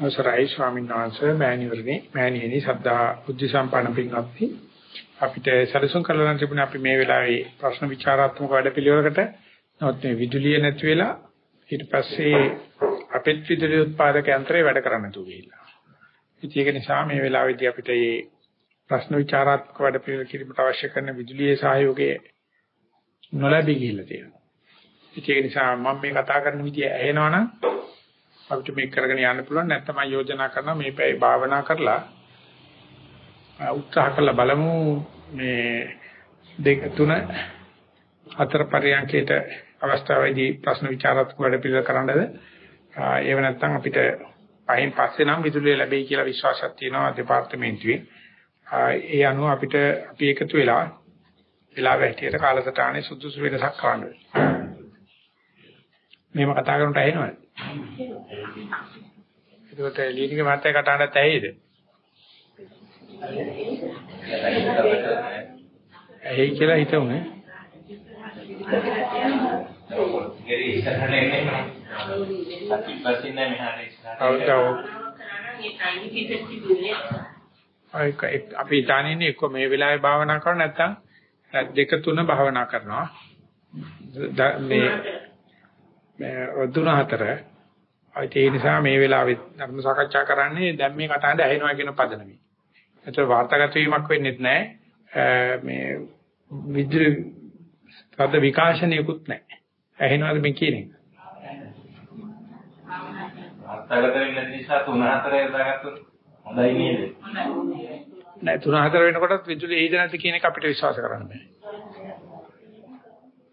අවසරයි ස්වාමීන් වහන්සේ මෑණිවරණි මෑණියනි සද්ධා බුද්ධ සම්පන්න පින්වත්නි අපිට සැලසුම් කරලා තිබුණේ අපි මේ වෙලාවේ ප්‍රශ්න විචාරාත්මක වැඩපිළිවෙලකට නමුත් මේ විදුලිය නැති වෙලා ඊට පස්සේ අපිට විදුලි උත්පාදක යන්ත්‍රය වැඩ කරන්න තු ගිහිල්ලා. ඉතින් ඒක නිසා මේ වෙලාවේදී අපිට මේ ප්‍රශ්න විචාරාත්මක වැඩපිළිවෙල කිරීමට අවශ්‍ය කරන විදුලියේ සහයෝගය නොලැබී ගිහිල්ලා තියෙනවා. ඉතින් ඒක නිසා මම මේ කතා කරන විදිය ඇහෙනවනම් අපිට මේක කරගෙන යන්න පුළුවන් නැත්නම් මම යෝජනා කරනවා මේ පැය භාවනා කරලා උත්සාහ කරලා බලමු මේ දෙක තුන හතර පරියන්කේට අවස්ථාවේදී ප්‍රශ්න විචාරාත්මක වැඩ පිළිවෙල කරන්නද ඒව නැත්නම් අපිට පහින් පස්සේ නම් විදුලිය ලැබෙයි කියලා විශ්වාසයක් තියෙනවා දෙපාර්තමේන්තුවේ ඒ අනුව අපිට අපි එකතු වෙලා වෙලාව හැටියට කාලසටහනේ සුදුසු වෙනසක් කරන්න වෙනවා. මේව කතා කරනට ඇහෙනවද? ඒකට ලීනික මාත්‍ය කතාවට ඇහිද? ඇහි කියලා හිතුනේ. අපි ඉතාලියේ එක්ක මේ වෙලාවේ භාවනා කරා නැත්නම් දෙක තුන භාවනා කරනවා. මේ තුන හතර ඒ නිසා මේ වෙලාවේ ධර්ම සාකච්ඡා කරන්නේ දැන් මේ කතාවට ඇහෙනවා කියන පදනමයි. ඒතර වාර්තාගත වීමක් වෙන්නේ නැහැ. මේ විද්‍යු පද විකාශනයකුත් නැහැ. ඇහෙනවද මේ කියන්නේ? වාර්තාගත වෙන්නේ නිසා තුන හතර යදාගත්තොත් හොඳයි නේද? නෑ තුන හතර වෙනකොටත් විදුලි එයිද නැද්ද කියන එක අපිට විශ්වාස කරන්න බෑ.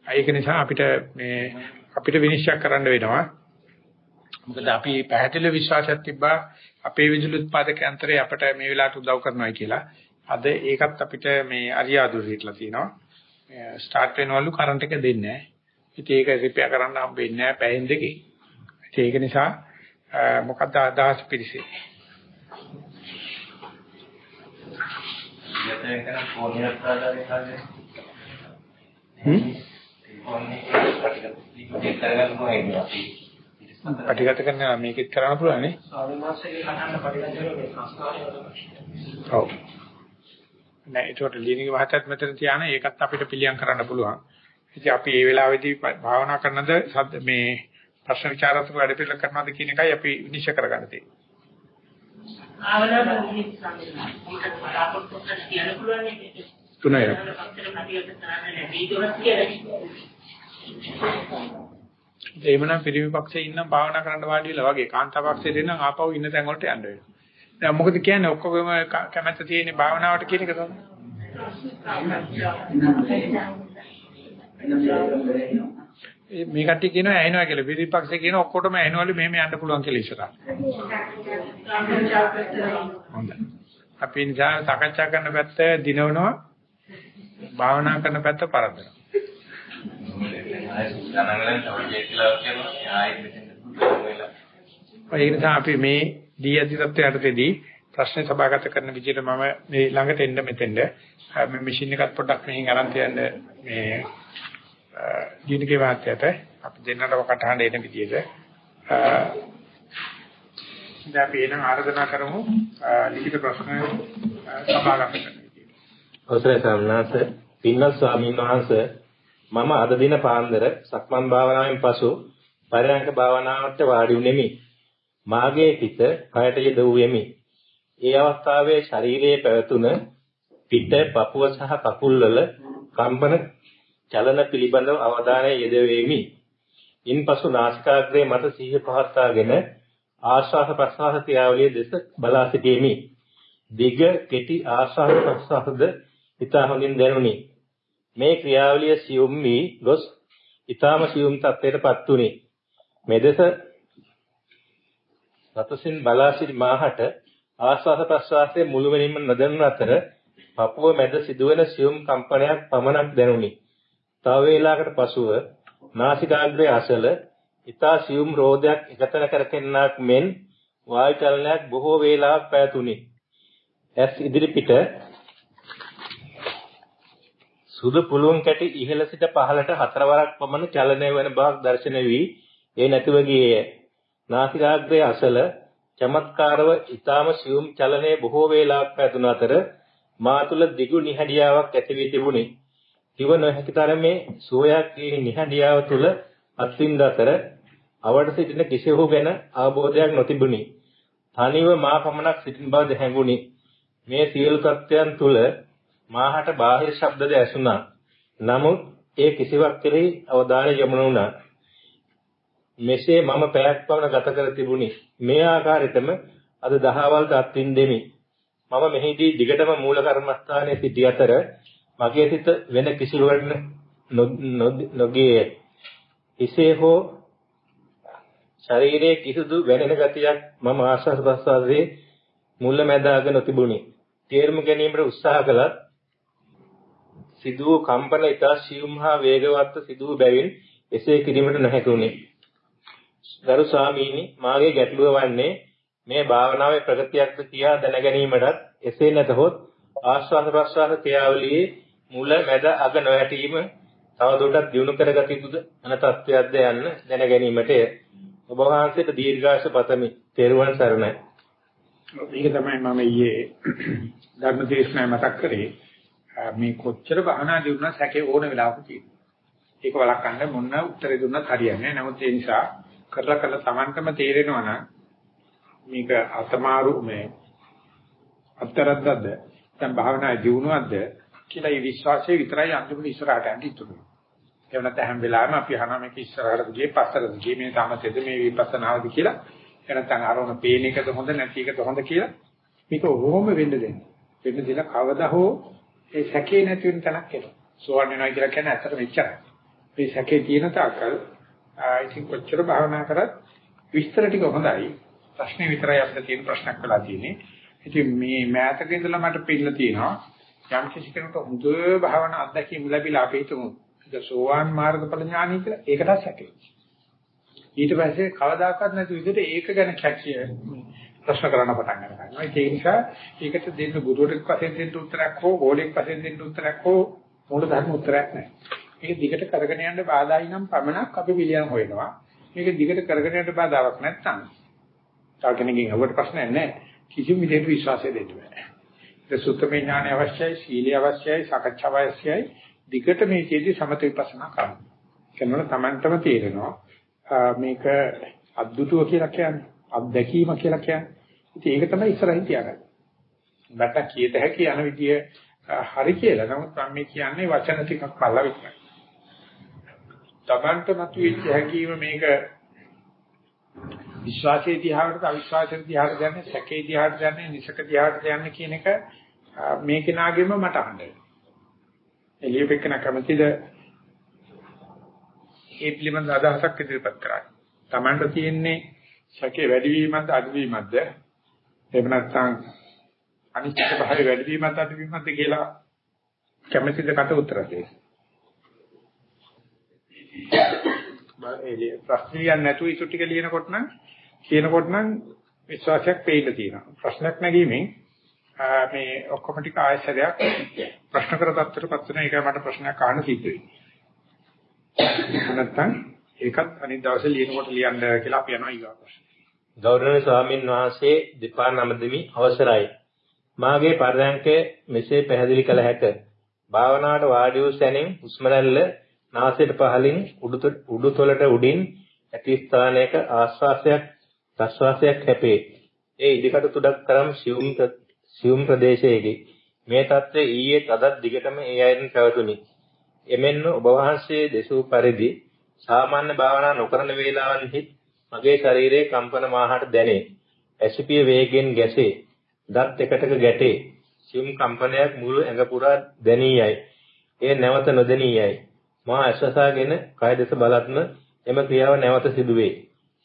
ඒක නිසා අපිට මේ අපිට විනිශ්චය කරන්න වෙනවා. මොකද අපි පැහැදිලි විශ්වාසයක් තිබ්බා අපේ විදුලි උත්පාදක යන්ත්‍රය අපට මේ වෙලාවට උදව් කරනවා කියලා. අද ඒකත් අපිට මේ අරියාදුරියටලා තියෙනවා. ස්ටාර්ට් වෙනවලු කරන්ට් එක දෙන්නේ නැහැ. ඉතින් ඒක රිපෙයාර් කරන්න හම්බෙන්නේ නැහැ පැයෙන් දෙකේ. ඒක නිසා මොකක්ද අදහස් පිළිසෙ. යතෙන් කරන් ෆෝනියක් ආදාරේ කාලේ. හ්ම්? ෆෝන්නේ පිටිගත කරගන්න කොහෙන්ද අපි? පටිගත කරන මේකෙත් කරන්න පුළුවන් නේ. ස්වාමීන් වහන්සේගේ කතාන්න පටිගත කරන්නේ සංස්කාරය ඔව්. නෑ ඒකට ලියනික මහත්තයත් මෙතන තියාන ඒකත් අපිට පිළියම් කරන්න පුළුවන්. ඉතින් අපි මේ වෙලාවේදී භාවනා කරනද මේ ප්‍රශ්න විචාරාත්මක වැඩ පිළිවෙල කරනවද කියන එකයි අපි විනිශ්චය කරගන්න තියෙන්නේ. ආවරණ නිදි සම්මේලන. මොකද බලාපොරොත්තු කියන පුළුවන් නේ. තුනයි. එහෙමනම් පිරිමි පක්ෂේ ඉන්නම් භාවනා කරන්න වාඩි වෙලා වගේ කාන්තා පක්ෂේ දෙන්නම් ආපහු ඉන්න තැන් වලට යන්න වෙනවා. දැන් මොකද කියන්නේ ඔක්කොගම කැමැත්ත තියෙන භාවනාවට කියන එක තමයි. මේ කට්ටිය කියනවා ඇහෙනවා කියලා. පිරිමි පක්ෂේ කියන ඔක්කොටම ඇහෙනවලු මෙහෙම යන්න පුළුවන් කියලා ඉස්සරහ. හොඳයි. අපි නිසා සාකච්ඡා කරන පැත්ත දිනවනවා භාවනා කරන පැත්ත පරද්දනවා. ඒ නිසා අපි මේ දී ඇති තත්ත්වයටදී ප්‍රශ්න සභාගත කරන විදිහට මම මේ ළඟට එන්න මෙතෙන්ද මේ මැෂින් එකත් පොඩ්ඩක් මෙහෙන් අරන් තියන්න මේ ජීනිකේ වාත්‍යයට අපි දෙන්නටම කටහඬ එන විදිහට දැන් අපි එනම් ආරාධනා කරමු ලිඛිත ප්‍රශ්න සභාගත කරන්න. අවසරයි සම්නාස පින්වත් ස්වාමීන් වහන්සේ මම අද දින පාන්දර සක්මන් භාවනාවෙන් පසු පරයන්ක භාවනාවට වාඩි වුනිමි. මාගේ හිත කයට යෙදුවෙමි. ඒ අවස්ථාවේ ශරීරයේ පැවතුන පිට පපුව සහ කකුල්වල කම්පන චලන පිළිබඳව අවධානය යෙදවෙමි. ඉන්පසු නාසිකාග්‍රේ මත සිහිය පවත්වාගෙන ආශ්වාස ප්‍රශ්වාස ක්‍රියාවලිය දෙස බලා සිටීමි. දිග කෙටි ආශ්වාස ප්‍රශ්වාසද ඉතා හොඳින් දැනුනි. මේ ක්‍රියාවලිය සියුම් වී ගොස් ඊටාම සියුම් තත්ත්වයටපත් වුනි. මෙදෙස රතසින් බලා සිටි මාහට ආස්වාද ප්‍රස්වාසයේ මුළුමනින්ම නොදැනුන අතර පපුව මැද සිදුවෙන සියුම් කම්පනයක් පමණක් දැනුනි. තව වේලාවකට පසුව නාසිකාග්‍රයේ අසල ඊතා සියුම් රෝදයක් එකතන කරකෙන්නක් මෙන් වායු චලනයක් බොහෝ වේලාවක් පැවතුනි. ඇස් ඉදිරි පිට සුදු පුළුන් කැටි ඉහළ සිට පහළට හතරවරක් පමණ චලනය වන බවක් දැర్శණය වී ඒ නැතිව ගියේය. නාසිකාග්‍රයේ අසල චමත්කාරව ඊටාම සියුම් චලනයේ බොහෝ වේලාවක් පැතුන අතර මා තුල දිගු නිහඬියාවක් ඇති වී තිබුණි. කිව නොහැකි තරමේ සෝයක් ඒ නිහඬියාව තුල අත්විඳ අතර අවට සිටින කිසිවහු ගැන අවබෝධයක් නොතිබුණි. තනිව මා පමණක් සිටින බව දැහැඟුණි. මේ සියලු තත්ත්වයන් තුල මාහට බාහිර ශබ්දද ඇසුණා. නමුත් ඒ කිසිවක් කෙරෙහි අවධානය යොමු වුණා. මෙසේ මම පැයක් පමණ ගත කර තිබුණි. මේ ආකාරයටම අද දහවල්ට අත්විඳ දෙමි. මම මෙහිදී දිගටම මූල කර්මස්ථානයේ සිටි අතර මගේ සිත වෙන කිසිවකට නොගියේ. එසේ හෝ ශරීරයේ කිසිදු වැනෙන ගතියක් මම ආශ්වාස ප්‍රශ්වාසයේ මුල මැදාග නොතිබුණි. තේරුම් ගැනීමට උත්සාහ කළත් සිදු කම්පන ඉතා සියුම් හා වේගවත්ව සිදු බැවින් එසේ කිරීමට නොහැකුණි. ගරු ස්වාමීනි මාගේ ගැටලුව වන්නේ මේ භාවනාවේ ප්‍රගතියක්ද කියා දැන ගැනීමටත් එසේ නැතහොත් ආශ්වාස ප්‍රශ්වාස ක්‍රියාවලියේ මුල මැද අග නොහැටීම තවදුරටත් දියුණු කරගත යුතුද අන තත්ත්වයක්ද යන්න දැන ගැනීමටය. ඔබ වහන්සේට දීර්ඝාෂ පතමි. තෙරුවන් සරණයි. ඒක තමයි මම ඊයේ ධර්ම දේශනාවේ මතක් කරේ. මේ කොච්චර බහනා දිනුනා සැකේ ඕන වෙලාවක තියෙනවා. ඒක වළක්වන්න මොන උත්තරේ දුන්නත් හරියන්නේ නැහැ. නමුත් ඒ නිසා කරලා කරලා Tamanටම තේරෙනවා නම් මේක අතමාරු මේ අත්තරද්දද දැන් භාවනා දිනුවක්ද කියලා ඒ විශ්වාසය විතරයි අන්තිමට ඉස්සරහට යන්න ඉතුරු. ඒ වෙනත් හැම වෙලාවෙම අපි අහනවා මේක ඉස්සරහට ගියේ පස්සට ගියේ මේ තමතේද මේ විපස්සනාවද කියලා. එනතන් අරෝණ පේන එකද හොඳ නැති එකද හොඳ කියලා මේක ඕම වෙන්න දෙන්න. වෙන්න දෙලා කවදා හෝ ඒ සැකේ නැති වෙන තැනක් එනවා. සෝවන් වෙනවා කියලා කියන්නේ ඇත්තට මෙච්චරයි. මේ සැකේ තියෙන තාක්කල් ඉතින් කොච්චර භාවනා කරත් විස්තර ටික හොඳයි. ප්‍රශ්නේ විතරයි අපිට තියෙන ප්‍රශ්නක් වෙලා තියෙන්නේ. ඉතින් මේ මෑතක ඉඳලා මට පිළිලා තියෙනවා යම් කිසි කෙනෙකුට හොඳ භාවනා අත්දැකීම් ලැබිලා අපි හිතමු ඒක සෝවාන් මාර්ගඵල ඥානයි කියලා ඒකටත් සැකේ. ඊට පස්සේ කවදාකවත් නැති විදිහට ඒක ගැන කැකිය ප්‍රශ්න කරන්න පටන් ගන්නවා. ඒ නිසා ඒකට දෙන්න ගුරුවරයෙක් වශයෙන් දෙන්න උත්තරයක් හෝ ගෝලෙක් වශයෙන් දෙන්න උත්තරයක් හෝ මූල ධර්ම උත්තරයක් නැහැ. මේක දිගට කරගෙන යන්න බාධායි නම් පමණක් අපි පිළියම් හොයනවා. මේක දිගට කරගෙන යන්න බාධාවක් නැත්නම් තව කෙනෙක්ගෙන් අහුවට ප්‍රශ්නයක් නැහැ. කිසිම විදිහට විශ්වාසය දෙන්න බෑ. ඒ සුත්තමේ ඥානය අවශ්‍යයි, සීලිය අවශ්‍යයි, සකච්ඡාව අවශ්‍යයි. දිගට මේ චේති සමත විපස්සනා කරන්න. කරනකොට Tamanටම තේරෙනවා මේක අද්දුටුව කියලා කියන්නේ, අත්දැකීම කියලා කියන්නේ. ඉතින් ඒක තමයි ඉස්සරහින් තියාගන්නේ. නැත්තම් කීයට හැකි යන විදිය හරි කියලා. නමුත් මම මේ කියන්නේ වචන ටිකක් බලලා විතරයි. Tamanට මතුවෙච්ච හැකීම මේක විශ්වාසයේ දිහාට අවිශ්වාසයේ දිහාට යන්නේ සැකේ දිහාට යන්නේ නිසක දිහාට යන්නේ කියන එක මේ කෙනාගෙම මට අහන්න. එළියෙපෙකන කැමතිද ඒ පිළිබඳ අදහසක් ඉදිරිපත් කරන්න. Tamanට තියෙන්නේ සැකේ වැඩිවීමක්ද අඩුවීමක්ද? එහෙම නැත්නම් අනිශ්චිත භාවය වැඩිවීමක්ද අඩුවීමක්ද කියලා කැමතිද කට උත්තර දෙන්න. ප්‍රශ්න ලියන්න නැතුව ඉතු ටික ලියනකොට නම් කියනකොට නම් විශ්වාසයක් පෙයිලා තියෙනවා. ප්‍රශ්නයක් නැගීමෙන් මේ ඔක්කොම ටික ආයශරයක් ප්‍රශ්න කර තත්ත්වයටපත් වෙන එක මට ප්‍රශ්නයක් අහන්න සිද්ධ වෙන්නේ. නැත්තම් ඒකත් අනිත් දවසේ ලියනකොට ලියන්න කියලා අපි යනවා ඊගා ප්‍රශ්න. ගෞරවනීය ස්වාමින් වහන්සේ දෙපා නමදෙමි අවසරයි. මාගේ පරයන්කේ මෙසේ පැහැදිලි කළ හැක. භාවනාවට වාඩි වූ සැනින් හුස්ම රැල්ල නාසයට පහලින් උඩුතොලට උඩින් ඇති ස්ථානයක ආශ්වාසයක් ප්‍රශ්වාසයක් හැපේ. ඒ ඉදිකට තුඩක් තරම් සියුම් සියුම් ප්‍රදේශයේදී මේ தත්ත්වය ඊයේ තදත් දිගටම ඒ අයරින් පැවතුණි. එමෙන්න ඔබ වහන්සේ දෙසූ පරිදි සාමාන්‍ය භාවනා නොකරන වේලාවන්හි මගේ ශරීරයේ කම්පන මාහට දැනේ. ඇසිපිය වේගෙන් ගැසේ. දත් එකටක ගැටේ. සියුම් කම්පනයක් මුළු ඇඟ පුරා දැනියයි. එය නැවත නොදැනියයි. මා ඇස්වසාගෙන කය දෙස බලත්ම එම ක්‍රියාව නැවත සිදුවේ.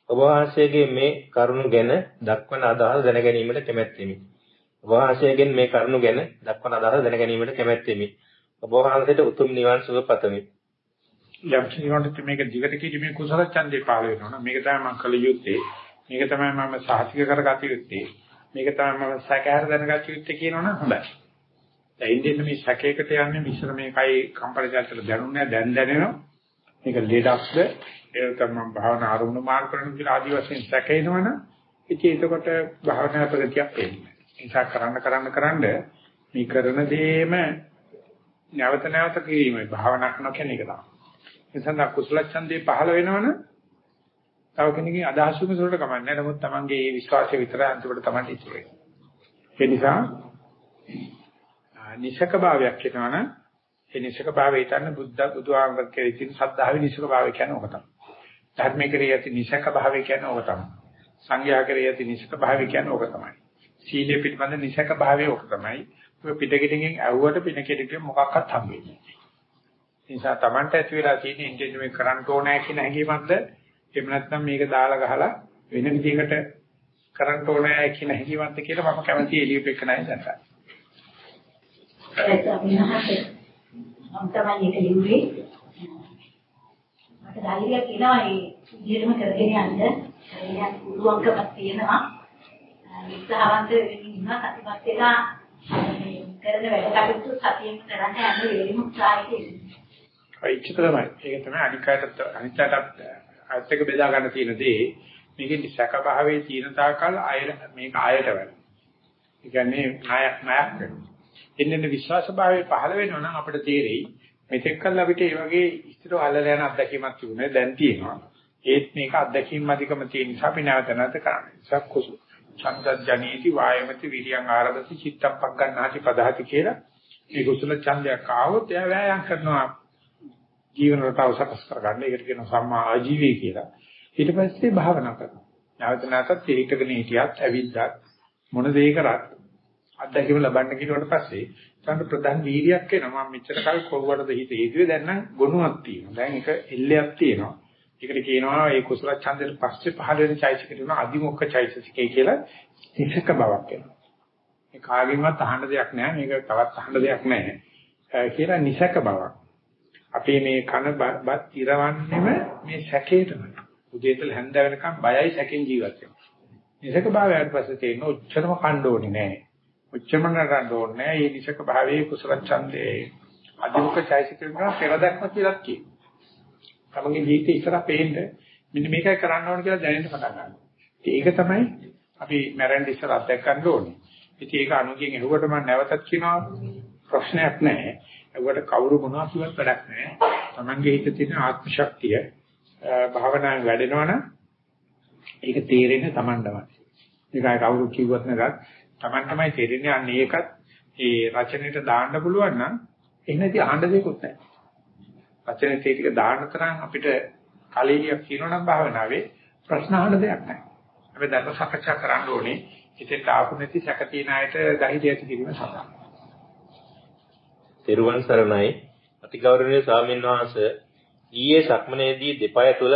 ඔබ වහන්සේගේ මේ කරුණු ගැන දක්වන අදහස් දැන ගැනීමට කැමැත්තෙමි. ඔබ වහන්සේගෙන් මේ කරුණු ගැන දක්වන අදහස් දැන ගැනීමට කැමැත්තෙමි. ඔබ වහන්සේට උතුම් නිවන් සුව පතමි. යම් කිසිවකට මේක දිගට කිරීමේ කුසල ඡන්දේ පාල වෙනවා. මේක තමයි මම කළ යුත්තේ. මේක තමයි මම සාහිතික කරගත යුත්තේ. මේක තමයි මම සැකහැර දැනගත යුත්තේ කියනවනම් හොඳයි. දැන් ඉන්නේ මේ සැකයකට යන්නේ මිශ්‍ර මේකයි කම්පන චර්චල දැනුන්නේ දැන් දැනෙනවා. මේක ලෙඩක්ද ඒක තමයි භාවනා ආරමුණු මාර්ග කරන කියලා ආදි වශයෙන් සැකේනවනම් ඉතින් එතකොට භාවනා ප්‍රගතියක් එන්නේ. නිසා කරන්න කරන්න කරන්න මේ කරන දේම නැවත නැවත කිරීමයි භාවනා කරන කෙනෙක් තමයි. එතන කුසල ඡන්දේ පහළ වෙනවනම් තව කෙනෙක්ගේ අදහස් වුණ සුරට කමන්නේ නමුත් Tamange මේ විශ්වාසය විතරයි අන්තිමට Tamanට ඉතුරු වෙන්නේ. ඒ නිසා නිසක භාවයක් වෙනවනම් ඒ නිසක භාවය හිතන්න බුද්ධ බුදුආගම කෙරෙහි තියෙන සද්ධාවේ නිසක භාවය කියන්නේ ඕක තමයි. ධර්මයේ කෙරෙහි ඇති නිසක භාවය කියන්නේ ඕක තමයි. සංඝයා කෙරෙහි ඇති නිසක භාවය කියන්නේ ඕක තමයි. සීලය පිළිබඳ නිසක භාවය ඕක තමයි. ඔය පිටකෙටින් ඇව්වට පිටකෙටින් මොකක්වත් හම්බෙන්නේ නැහැ. ඒ නිසා Tamanට ඇති වෙලා තියෙන ඉන්ටර්නෙට් මේ කරන්න ඕනෑ කියන හැඟීමක්ද එහෙම නැත්නම් මේක දාලා ගහලා වෙන විදිහකට කරන්න ඕනෑ කියන හැඟීමක්ද කියලා මම කැමති එළියට එක්ක නැහැ දැනගන්න. ඒක අපිනහට මම තමයි ඒක ලිව්වේ. මට ධෛර්යයක් එනවා මේ විදිහටම කරගෙන යන්න. ඒක පුළුවන්කමක් තියෙනවා. උත්සාහවන්ත වෙන්න ඉන්නවා සතිපත් වෙලා කරන වැඩ කටයුතු සතියෙම කරන්න යන වේලෙම උත්සාහයක ඒක තමයි. ඒක තමයි අනිකායට අනිත්‍යයට අත් එක බෙදා ගන්න තියෙන දේ. මේකේ සැක භාවයේ තියෙන තාකල් අය මේක ආයට වෙනවා. ඒ කියන්නේ ණයක් ණයක් වෙනවා. එන්නේ විශ්වාස භාවයේ පහළ වෙනවා නම් අපිට තේරෙයි මෙතෙක් කල් අපිට මේ වගේ ඉස්තර අල්ලලා යන අත්දැකීමක් තිබුණේ දැන් තියෙනවා. ඒත් මේක අත්දැකීම් අධිකම තියෙන නිසා අපි නැවත නැවත කරන්නේ. සක්කුසු. ඡන්දජ ජනේති වායමති විරියං ආරභති චිත්තම් පග්ගණ්ණාති පදහති කියලා මේ කුසල ඡන්දයක් ආවොත් එයා වෑයම් කරනවා ජීවන රටාව සකස් කරගන්න. ඒකට කියනවා සම්මා ආජීවය කියලා. ඊට පස්සේ භාවනා කරනවා. නැවත නැවතත් හිතගෙන හිටියත් ඇවිද්දත් මොන දේ කරත් අත්දැකීම ලබන්න කිව්වට පස්සේ තමයි ප්‍රධාන වීර්යයක් එනවා. මම මෙච්චර කල් කොහොමද හිත හේතුවේ දැන් නම් ගුණයක් තියෙනවා. දැන් එක එල්ලයක් තියෙනවා. ඒකට කියනවා ඒ කුසල ඡන්දෙට පස්සේ පහළ වෙන චෛතසිකේ තියෙනවා අදිමොක්ඛ චෛතසිකේ කියලා ඉස්සක බවක් එනවා. ඒ කාගෙන්වත් අහන්න දෙයක් නැහැ. මේක තවත් අහන්න දෙයක් නැහැ. කියලා නිසක බවක්. අපේ මේ කන බත් ඉරවන්නෙම මේ සැකේටම. උදේතල හැන්ද වෙනකම් බයයි සැකෙන් ජීවත් වෙනවා. නිසක භාවයට පස්සේ තේරෙන උච්චරම කණ්ඩ ඕනේ නැහැ. උච්චරම නරන්න ඕනේ නැහැ. මේ නිසක භාවයේ කුසල ඡන්දේ අදිමුක චෛසිකේ කරන පෙරදක්ම කියලා කියනවා. තමන්ගේ ජීවිතේ ඉස්සරහ පේන්න මෙන්න මේකයි කරන්න ඕන කියලා දැනෙන්න පටන් ගන්නවා. ඒක තමයි අපි මැරෙන්න ඉස්සර අත්දැක ගන්න ඕනේ. ඉතින් ඒක අනුගෙන් ඇහුවට මම නැවතත් කියනවා ප්‍රශ්නයක් නැහැ. ඒකට කවුරු මොනවා කිව්වත් වැඩක් නැහැ. තමන්ගේ හිතේ තියෙන ආත්ම ශක්තිය භාවනාවෙන් වැඩෙනවනම් ඒක තේරෙන්නේ තමන්ටමයි. ඒකයි කවුරු කිව්වත් නැගත් තමන් තමයි තේරෙන්නේ. අන්න ඒකත් ඒ රචනෙට දාන්න පුළුවන් නම් එහෙනම් ඉතින් අහන්න දෙයක්වත් නැහැ. රචනෙට ඒ ටික දාන්න තරම් අපිට කලියක් කියනවනම් භාවනාවේ ප්‍රශ්න අහන්න දෙයක් නැහැ. අපි ධර්ම සාකච්ඡා කරන්න ඕනේ. ඉතින් ආපු නැති සැක තියන අයට ධෛර්යය ඇති කිරීම සඳහා. තෙරුවන් සරණයි අතිගෞරවනීය ස්වාමීන් වහන්සේ ඊයේ සක්මනේදී දෙපය තුල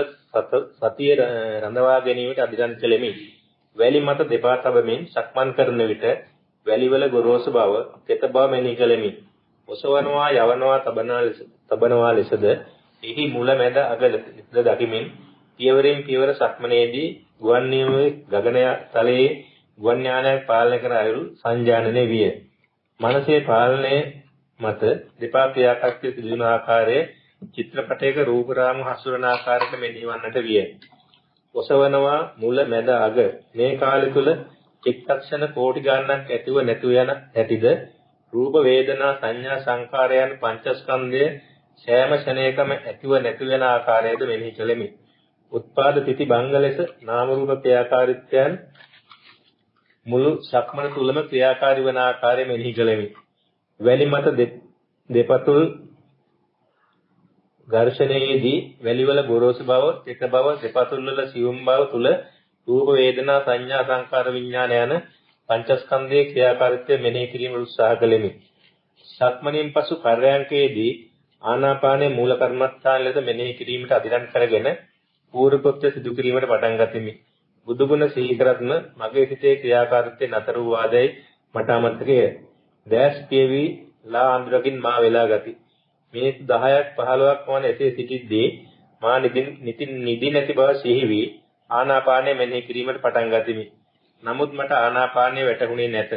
සතිය රඳවා ගැනීමට අධිරන් කෙලෙමි. වැලි මත දෙපා තබමින් සක්මන් කරන විට වැලිවල ගොරෝසු බව, තෙත බව මෙනෙහි කෙලෙමි. ඔසවනවා, යවනවා, තබනවා ලෙස තබනවා ලෙසද එහි මුල මැද අග ලෙසද දකිමින් පියවරෙන් පියවර සක්මනේදී ගුවන් නියමයේ ගගන තලයේ ගුවන් යානයක් පාලනය කර අයුරු සංජානනය විය. මනසේ පාලනය මත දෙපා ක්‍රියාකර්තෘ සිදුවන ආකාරයේ චිත්‍රපටයක රූප රාමු හසුරන ආකාරයට මෙනෙහිවන්නට විය. ඔසවනවා මුල මැද අග මේ කාලය තුල චිත්තක්ෂණ කෝටි ගණනක් ඇතිව නැතුව යන ඇතිද රූප වේදනා සංඥා සංකාර යන පංචස්කන්ධය සෑම ක්ෂණයකම ඇතිව නැති වෙන ආකාරයද මෙනෙහි කෙලෙමි. උත්පාද තිති බංග ලෙස නාම රූප ක්‍රියාකාරීත්වයන් මුළු සක්මන තුලම ක්‍රියාකාරී වන ආකාරය මෙනෙහි කෙලෙමි. වැලි මත දෙපතුල් ඝර්ෂණයේදී වැලිවල ගොරෝසු බව, තෙත බව, දෙපතුල් වල සියුම් බව තුල රූප වේදනා සංඥා සංකාර විඥාන යන පංචස්කන්ධයේ ක්‍රියාකාරීත්වය මෙනෙහි කිරීම උත්සාහ කළෙමි. සක්මණෙන් පසු පර්යංකයේදී ආනාපානයේ මූල කර්මස්ථාන ලෙස මෙනෙහි කිරීමට අදිරන් කරගෙන පූර්ව කෘත්‍ය සිදු කිරීමට පටන් ගතිමි. බුදුගුණ සිහි කරත්ම මගේ සිතේ ක්‍රියාකාරීත්වය නතර වූ ආදයි මට අමතකය. දැස් පියවි ලා අඳුරකින් මා වෙලා ගති. මිනිත් 10ක් 15ක් වන එසේ සිටිද්දී මා නිදි නිදි නැති බව සිහි වී ආනාපානය මෙනෙහි කිරීමට පටන් ගතිමි. නමුත් මට ආනාපානය වැටහුණේ නැත.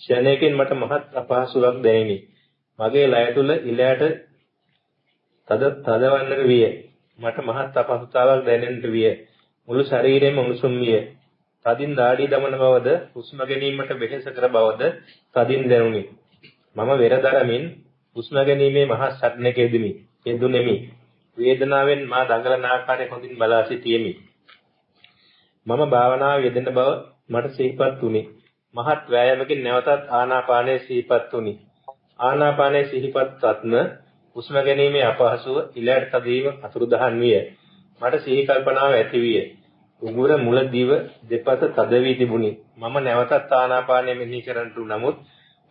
ක්ෂණයකින් මට මහත් අපහසුාවක් දැනිනි. මගේ ලය තුල ඉලයට තද තදවන්නට විය. මට මහත් අපහසුතාවක් දැනෙන්නට විය. මුළු ශරීරයම උණුසුම් විය. තදින් දාඩි දමන බවද හුස්ම ගැනීමට වෙහෙස කර බවද තදින් දැනුනි. මම වෙරදරමින් හුස්ම ගැනීමේ මහා සටනක යෙදුමි. යෙදුණෙමි. වේදනාවෙන් මා දඟලන ආකාරය හොඳින් බලා සිටියෙමි. මම භාවනාව යෙදෙන බව මට සිහිපත් වුණි. මහත් වෑයමකින් නැවතත් ආනාපානයේ සිහිපත් වුණි. ආනාපානයේ සිහිපත්ත්ම හුස්ම ගැනීමේ අපහසුව ඉලයට තදීම අතුරුදහන් විය. මට සිහි කල්පනාව ඇති විය. උගුර මුල දිව දෙපස තද වී තිබුණි. මම නැවතත් ආනාපානය මෙනෙහි කරන්නට නමුත්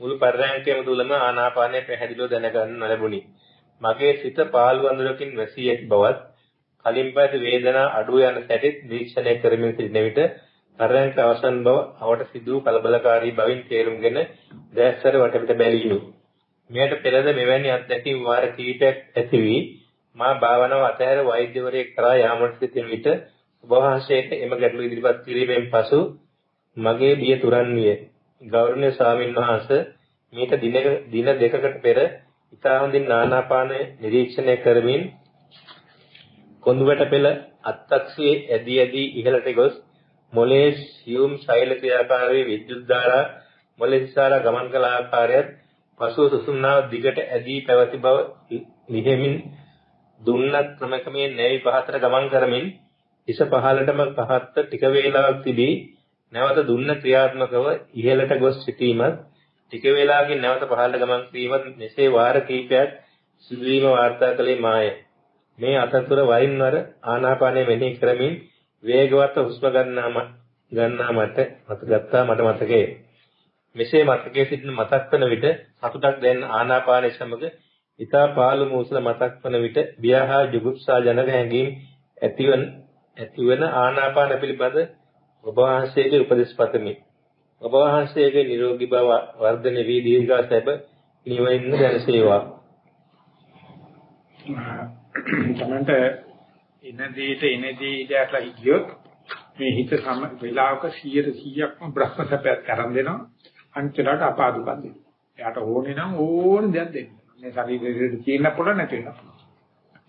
මුළු පරිරාංකයම තුලම ආනාපානය පැහැදිලිව දැනගන්න නොලැබුණි. මගේ සිත පාළු වඳුරකින් වැසී ඇති බවත් කලින් පයද වේදනා අඩු යන සැටිත් නිරීක්ෂණය කරමින් සිටින විට පරිරාංක අවසන් බව අවට සිදු කලබලකාරී බවින් තේරුම්ගෙන දැස්සර වටපිට බැලීමි. මෙයට පෙරද මෙවැනි අත්දැකීම් වාර කීපයක් ඇති වී මා භාවනාව අතහැර වෛද්‍යවරයෙක් කරා යාමට සිටින විට ඔබ වහන්සේට එම ගැටලු ඉදිරිපත් කිරීමෙන් පසු මගේ බිය තුරන් විය. ගෞරවනීය ස්වාමීන් වහන්සේ මේක දින දෙකකට පෙර ඉතා හොඳින් ආනාපාන නිරීක්ෂණය කරමින් කොඳුවට පෙළ අත්තක්ෂයේ ඇදී ඇදී ඉහළට ගොස් මොලේ සියුම් ශෛල ක්‍රියාකාරී විද්‍යුත් ධාරා මොලේ දිසාරා ගමන් කළ ආකාරයත් පසුව සුසුම්නාව දිගට ඇදී පැවති බව නිහෙමින් දුන්නත් ක්‍රමකමේ නැවි පහතට ගමන් කරමින් හිස පහළටම පහත්ත ටික වේලාවක් තිබී නැවත දුන්න ක්‍රියාත්මකව ඉහළට ගොස් සිටීමත් ටික වේලාවකින් නැවත පහළට ගමන් කිරීමත් මෙසේ වාර කිහිපයක් සිදුවීම වාර්තා කළේ මාය. මේ අතරතුර වරින් වර ආනාපානය මෙනෙහි කරමින් වේගවත් හුස්ම ගන්නාම ගන්නා මට මතගත්තා මට මතකයේ. මෙසේ මතකයේ සිටින මතක් වන විට සතුටක් දැනෙන ආනාපානයේ සමග ඊතා පාළු මූසල මතක් වන විට බියහා ජුගුප්සා ජනක හැඟීම් ඇතිවන ඇතිවන ආනාපාන පිළිබඳ ඔබ වහන්සේගේ උපදෙස් පතමි. ඔබ වහන්සේගේ නිරෝගී බව වර්ධනය වී දීර්ඝාස ලැබ නිවෙන්න දැනසේවා. තමන්ට එන දෙයට එන දේ ඉඩටලා හිටියොත් මේ හිත සම වේලාවක 100%ක්ම බ්‍රහ්මසපයත් කරන් දෙනවා අන්තිමට අපාදුකම් දෙනවා. එයාට ඕනේ නම් ඕන දෙයක් දෙන්න. මේ ශරීරෙට තියෙන්න පුළුවන් නැති වෙනවා.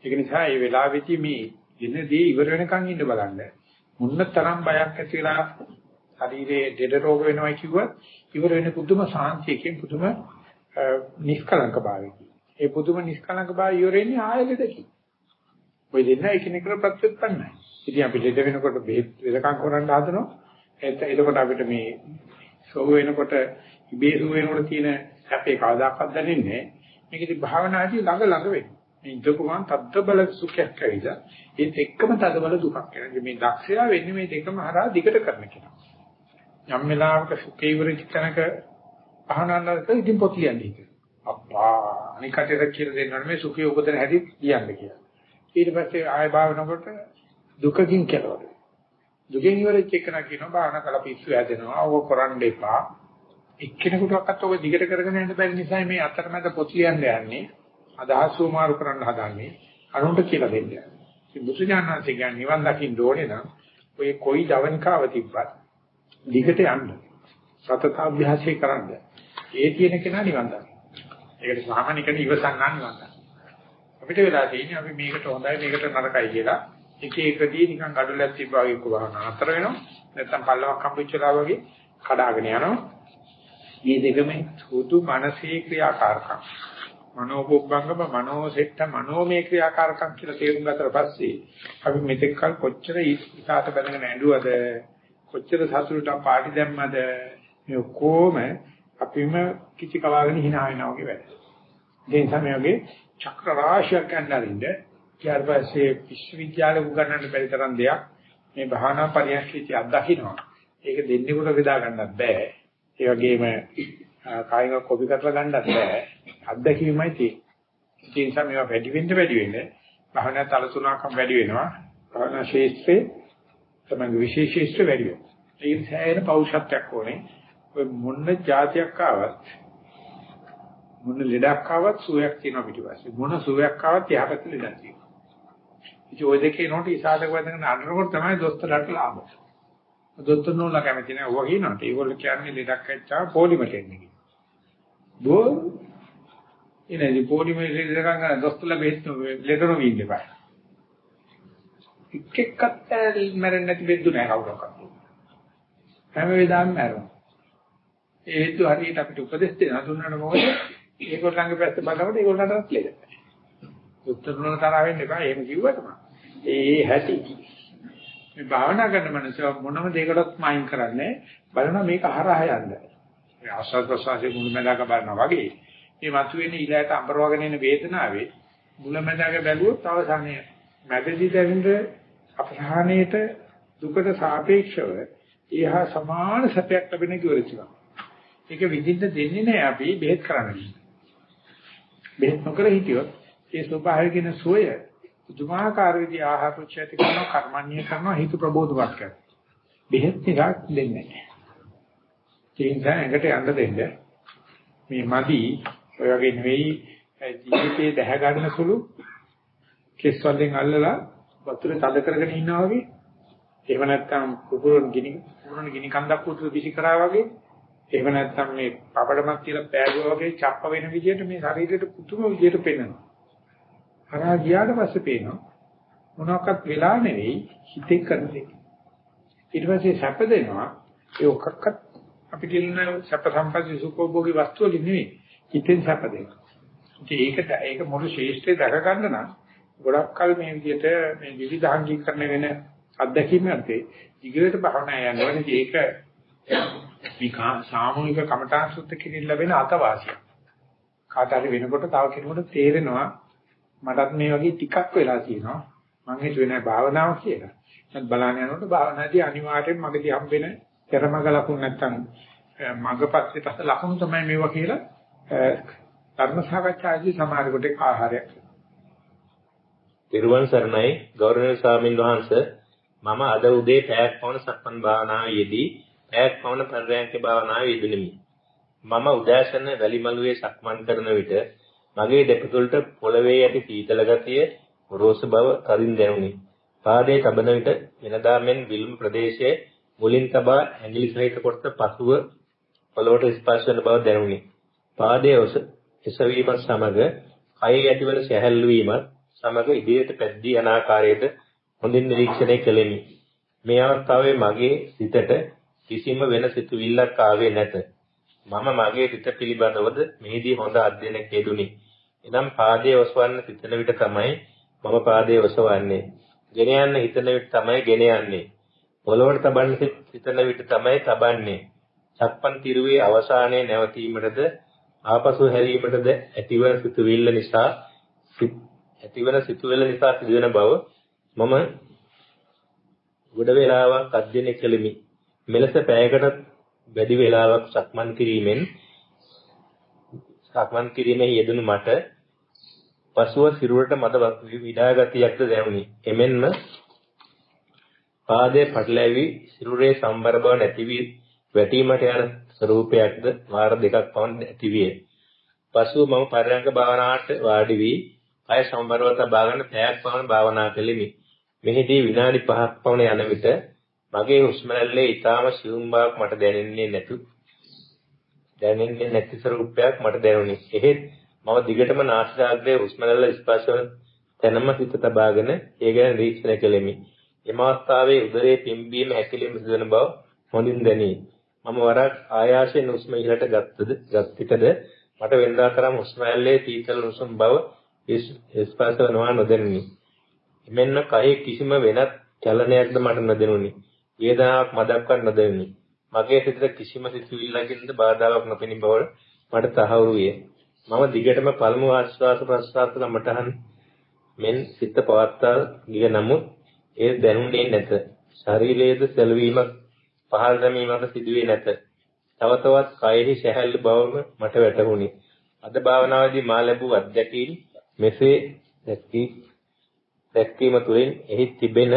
ඒක නිසා මේ වෙලාවෙදී මේ එනදී ඉවර වෙනකන් ඉන්න බලන්න. මුන්න තරම් බයක් ඇති වෙලා ශරීරයේ දෙඩ රෝග වෙනවා කිව්වත් ඉවර වෙන පුදුම සාන්තියකින් පුදුම නිෂ්කලංක භාවයකින්. ඒ පුදුම නිෂ්කලංක භාවය ඉවර වෙන්නේ ආයෙලෙදකින්. ඔය දෙන්න එකිනෙකට ප්‍රත්‍යুৎපන්නයි. ඉතින් අපි දෙඩ වෙනකොට බෙහෙත් වෙලකම් කරන්න හදනවා. එතකොට අපිට මේ සෝ වෙනකොට ඉබේ සෝ වෙනකොට තියෙන හැපේ කවදාකවත් දැනෙන්නේ නැහැ. මේකදී භාවනාදී ළඟ ළඟ වෙන්නේ. මේ ඉදකුමන් තද්ද බල සුඛයක් ඇවිදා. ඒත් එක්කම තද බල දුකක් එනවා. මේ දක්ෂයා වෙන්නේ මේ දෙකම හරහා දිගට කරන කෙනා. යම් වෙලාවක සුඛේ ඉවරච තැනක අහනන්නත් ඉතින් පොත් ලියන්නේ හිතේ. අප්පා අනිකට කියලා දෙන්නවා මේ සුඛේ උපදින හැටි ලියන්න කියලා. ඊට පස්සේ ආය භාවනකොට දුකකින් කෙලවර. දුකෙන් ඉවරච එකන කියනවා භාවනා කළ පිස්සු හැදෙනවා. ඕක කරන්න එපා. එක්කෙනෙකුටවත් ඔබ දිගට කරගෙන යන්න බැරි නිසා මේ අතරමැද පොත් ලියන්න යන්නේ. අදහස් වමාරු කරන්න හදන්නේ අනුන්ට කියලා දෙන්න. ඉතින් බුදුජානනාංශ කියන්නේ නිවන් දකින්න ඕනේ නම් ඔය කොයි දවනිකාව තිබ්බත් දිගට යන්න. සතතාභ්‍යාසය කරන්න. ඒ තියෙන කෙනා නිවන් දකින්න. ඒකට සාමාන්‍ය කෙනෙක් ඉවසන් ගන්න නිවන් දකින්න. අපිට වෙලා තියෙන්නේ අපි මේකට හොඳයි මේකට නරකයි කියලා එක එකදී නිකන් gadu තිබ්බා වගේ කුවහන අතර වෙනවා. නැත්තම් පල්ලමක් හම්බෙච්චලා වගේ කඩාගෙන යනවා. මේ දෙකම සුදු මානසික ක්‍රියාකාරකම්. මනෝපොබ්බංගම මනෝසෙට්ට මනෝමය ක්‍රියාකාරකම් කියලා තේරුම් ගත්තට පස්සේ අපි මෙතෙක් කල කොච්චර ඉතාලට බැලගෙන ඇඬුවද කොච්චර සතුටට පාටි දැම්මද මේ කොහොම අපිම කිචි කවාගෙන hina වෙනවා වගේ වැඩ. ඒ නිසා මේ වගේ චක්‍ර රාශියක් යනරින්ද ඊට පස්සේ විශ්වවිද්‍යාලෙ උගන්වන්න බැරි තරම් දෙයක් මේ භාවනා පරියන්කේදී අත්දකින්නවා. ඒක දෙන්නෙකුට බෙදා ගන්නත් බෑ. ඒ වගේම කායික කොපි කරලා ගන්නත් බෑ. අත්දැකීමයි තියෙන්නේ. ඒ නිසා මේවා වැඩි වෙන්න වැඩි වෙන්න භවනා තලසුණකම් වැඩි වෙනවා. භවනා ශේෂ්ත්‍රේ තමයි විශේෂ ශේෂ්ත්‍ර වැඩි වෙනවා. ඒ නිසා එන පෞෂත්වයක් ඕනේ. ඔය මොන જાතියක් ආවත් මොන ලෙඩක් ආවත් සුවයක් තියෙනවා පිටිපස්සේ. මොන සුවයක් ආවත් යහපත් ලෙඩක් තියෙනවා. ඉතින් ඔය දෙකේ නොටි ඉසාලක වදගෙන අඬනකොට තමයි දොස්තරට ලාභ. දොස්තර නෝලා කැමති නෑ. ඔවා කියනවා. ඒගොල්ලෝ කියන්නේ ලෙඩක් ඇච්චා පොලිමට එන්න කියලා. බෝ ඉතින් පොලිමේ ලෙඩ ගන්න දොස්තරලා බෙහෙත් ලෙඩරෝ විඳ බෑ. එක් එක්කත් මැරෙන්නේ නැති බෙද්දු නෑ කවුරක්වත්. හැම වෙලාවෙම මැරෙනවා. ඒ හේතු හරියට අපිට උපදෙස් දෙනවා දුන්නාට මොකද? ඒගොල්ලන්ගේ පැත්ත බලනකොට ඒගොල්ලන්ටත් ලෙඩ. උත්තර දුන්න තරහ වෙන්න එපා. එහෙම කිව්වටම. ඒ හැටි. මේ භාවනා කරන මනස මොනම දෙයකටත් මයින් කරන්නේ බලනවා මේක හරහා යන්න. මේ ආස්වාද ප්‍රසවාසයේ මුලමඳාක බලනවා වගේ. මේ මතුවෙන ඊළාට අඹරවගෙන එන වේදනාවේ මුලමඳාක බැලුවොත් අවසානයේ මැදදී දැවෙන අපහානයේට දුකට සාපේක්ෂව ඒහා සමාන සැපයක් ලැබෙන කිවරචිවා. ඒක විඳින්න දෙන්නේ නැහැ අපි බෙහෙත් කරන්නේ. බෙහෙත් නොකර හිටියොත් ඒ ස්වභාවයෙන් සෝය පුදුමාකාර විදි ආහාර රුචිත කරන කර්මන්නේ කරන හිත ප්‍රබෝධවත් කරනවා. බෙහෙත් ටිකක් දෙන්නේ නැහැ. ඒ නිසා ඇඟට යන්න දෙන්න මේ මදි ඔය වගේ නෙවෙයි ජීවිතේ දැහැ ගන්න සුළු කෙස් වලින් අල්ලලා වතුරේ තද කරගෙන ඉන්නවා වගේ එහෙම නැත්නම් කුකුරුන් ගිනි කුකුරුන් ගිනි කන්දක් උතුරු විසි කරා වගේ එහෙම නැත්නම් මේ පපඩමක් කියලා පෑගුවා වගේ චප්ප වෙන විදිහට මේ ශරීරයට පුදුම විදිහට පෙනෙනවා. හරහා ගියාට පස්සේ පේනවා මොනවාක්වත් වෙලා නෙවෙයි හිතේ කරන දේ. ඊට පස්සේ සැප දෙනවා ඒ ඔක්කක්වත් අපිට ඉන්න සැප සම්පatti සුඛෝභෝගී වස්තු වලින් නෙවෙයි හිතෙන් සැප දෙනවා. ඒක ඒක මුළු ශේෂ්ත්‍රය දැක ගන්න නම් ගොඩක් කල මේ විදිහට මේ විවිධාංගීකරණ වෙන අත්දැකීම් යද්දී ඊගොල්ලට භවනා යනවා නේ ඒක මේ සාමූහික කමඨාන් සුත්ත කිරින් ලැබෙන අතවාසිය. කාට හරි වෙනකොට තව කෙනෙකුට තේරෙනවා මටත් මේ වගේ ටිකක් වෙලා තියෙනවා. මම හිතුවේ නෑ භාවනාව කියලා. නැත් බලන්න යනකොට භාවනාදී අනිවාර්යෙන් මගදී හම්බෙන පෙරමග ලකුණු නැත්තම් මගපස්සේ පස්ස ලකුණු තමයි මේවා කියලා ධර්ම සාකච්ඡාදී සමහරකට ආහාරයක්. තිරුවන් සරණයි ගෞරවනීය ස්වාමින් වහන්සේ මම අද උදේ පැයක් පවන සක්මන් භාවනාවේදී පැයක් පවන පරියන්ක භාවනාවේ යෙදුණෙමි. මම උදෑසන වැලිමලුවේ සක්මන් කරන විට මගේ දෙපතුලට පොළවේ ඇති සීතල ගතිය රෝස බව තදින් දැනුනි. පාදයේ තබන විට වෙනදා මෙන් විලුඹ ප්‍රදේශයේ මුලින් තබා ඇඟිලි සහිත කොටස පසුව පොළවට ස්පර්ශ වන බව දැනුනි. පාදයේ එසවීමත් සමග කය ඇතිවන සැහැල්ලු වීමත් සමග ඉදිරියට පැද්දී යන ආකාරයට හොඳින් නිරීක්ෂණය කෙලෙමි. මේ අවස්ථාවේ මගේ සිතට කිසිම වෙන සිතුවිල්ලක් ආවේ නැත. මම මගේ සිත පිළිබඳවද මෙහිදී හොඳ අධ්‍යයනයක් යෙදුනි. එනම් පාදයේ ඔසවන්න සිතන විට තමයි මම පාදයේ ඔසවන්නේ. ගෙන යන්න හිතන විට තමයි ගෙන යන්නේ. පොළොවට තබන්න සිතන විට තමයි තබන්නේ. සක්පන් තිරුවේ අවසානයේ නැවතීමටද ආපසු හැරීමටද ඇතිවන සිතුවිල්ල නිසා ඇතිවන සිතුවිල්ල නිසා සිදුවෙන බව මම ගොඩ වේලාවක් අධ්‍යයනය කළෙමි. මෙලෙස පැයකට වැඩි වේලාවක් සක්මන් කිරීමෙන් සක්මන් කිරීමේ යෙදුණු මට පසුව සිරුරට මද විඩා ගතියක්ද දැනුනි. එමෙන්ම පාදයේ පටලැවි සිරුරේ සම්බර බව නැති වී වැටීමට යන ස්වરૂපයක්ද වාර දෙකක් පමණ ඇති විය. පසුව මම පරයන්ක භාවනාවට වාඩි වී අය සම්බරව තබාගෙන පැයක් පමණ භාවනා කළෙමි. මෙහිදී විනාඩි 5ක් පමණ යන විට මගේ හුස්ම රැල්ලේ ඊටාම සියුම් බවක් මට දැනෙන්නේ නැතු දැනෙන්නේ නැති ස්වરૂපයක් මට දැනුනි. එහෙත් මම දිගටම නාසිකාග්‍රයේ හුස්ම රැල්ල ස්පර්ශ වන තැනම හිත තබාගෙන ඒ ගැන නිරීක්ෂණය කළෙමි. එම අවස්ථාවේ උදරයේ පිම්බීම හැකිලිම සිදුවන බව හොඳින් දැනේ. මම වරක් ආයාසයෙන් හුස්ම ඉහළට ගත්තද ගත්තිටද මට වෙනදා තරම් හුස්ම රැල්ලේ සීතල උණුසුම් බව ස්පර්ශ වනවා නොදැනුනි. එමෙන්න කයේ කිසිම වෙනත් චලනයක්ද මට නොදැනුනි. වේදනාවක් මදක්වත් නොදැනුනි. මගේ සිතට කිසිම සිතුවිල්ලකින්ද බාධාවක් නොපෙනී බව මට තහවුරු විය. මම දිගටම පළමු ආශ්වාස ප්‍රශ්වාස කමටහන් මෙන් සිත පවත්තා ගිය නමුත් ඒ දැනුනේ නැත. ශරීරයේද සැලවීමක් පහළ දැමීමක් සිදුවේ නැත. තව තවත් කයෙහි සැහැල්ලු බවම මට වැටහුණි. අද භාවනාවේදී මා ලැබූ අත්දැකීම් මෙසේ දැක්කී දැක්වීම තුළින් එහි තිබෙන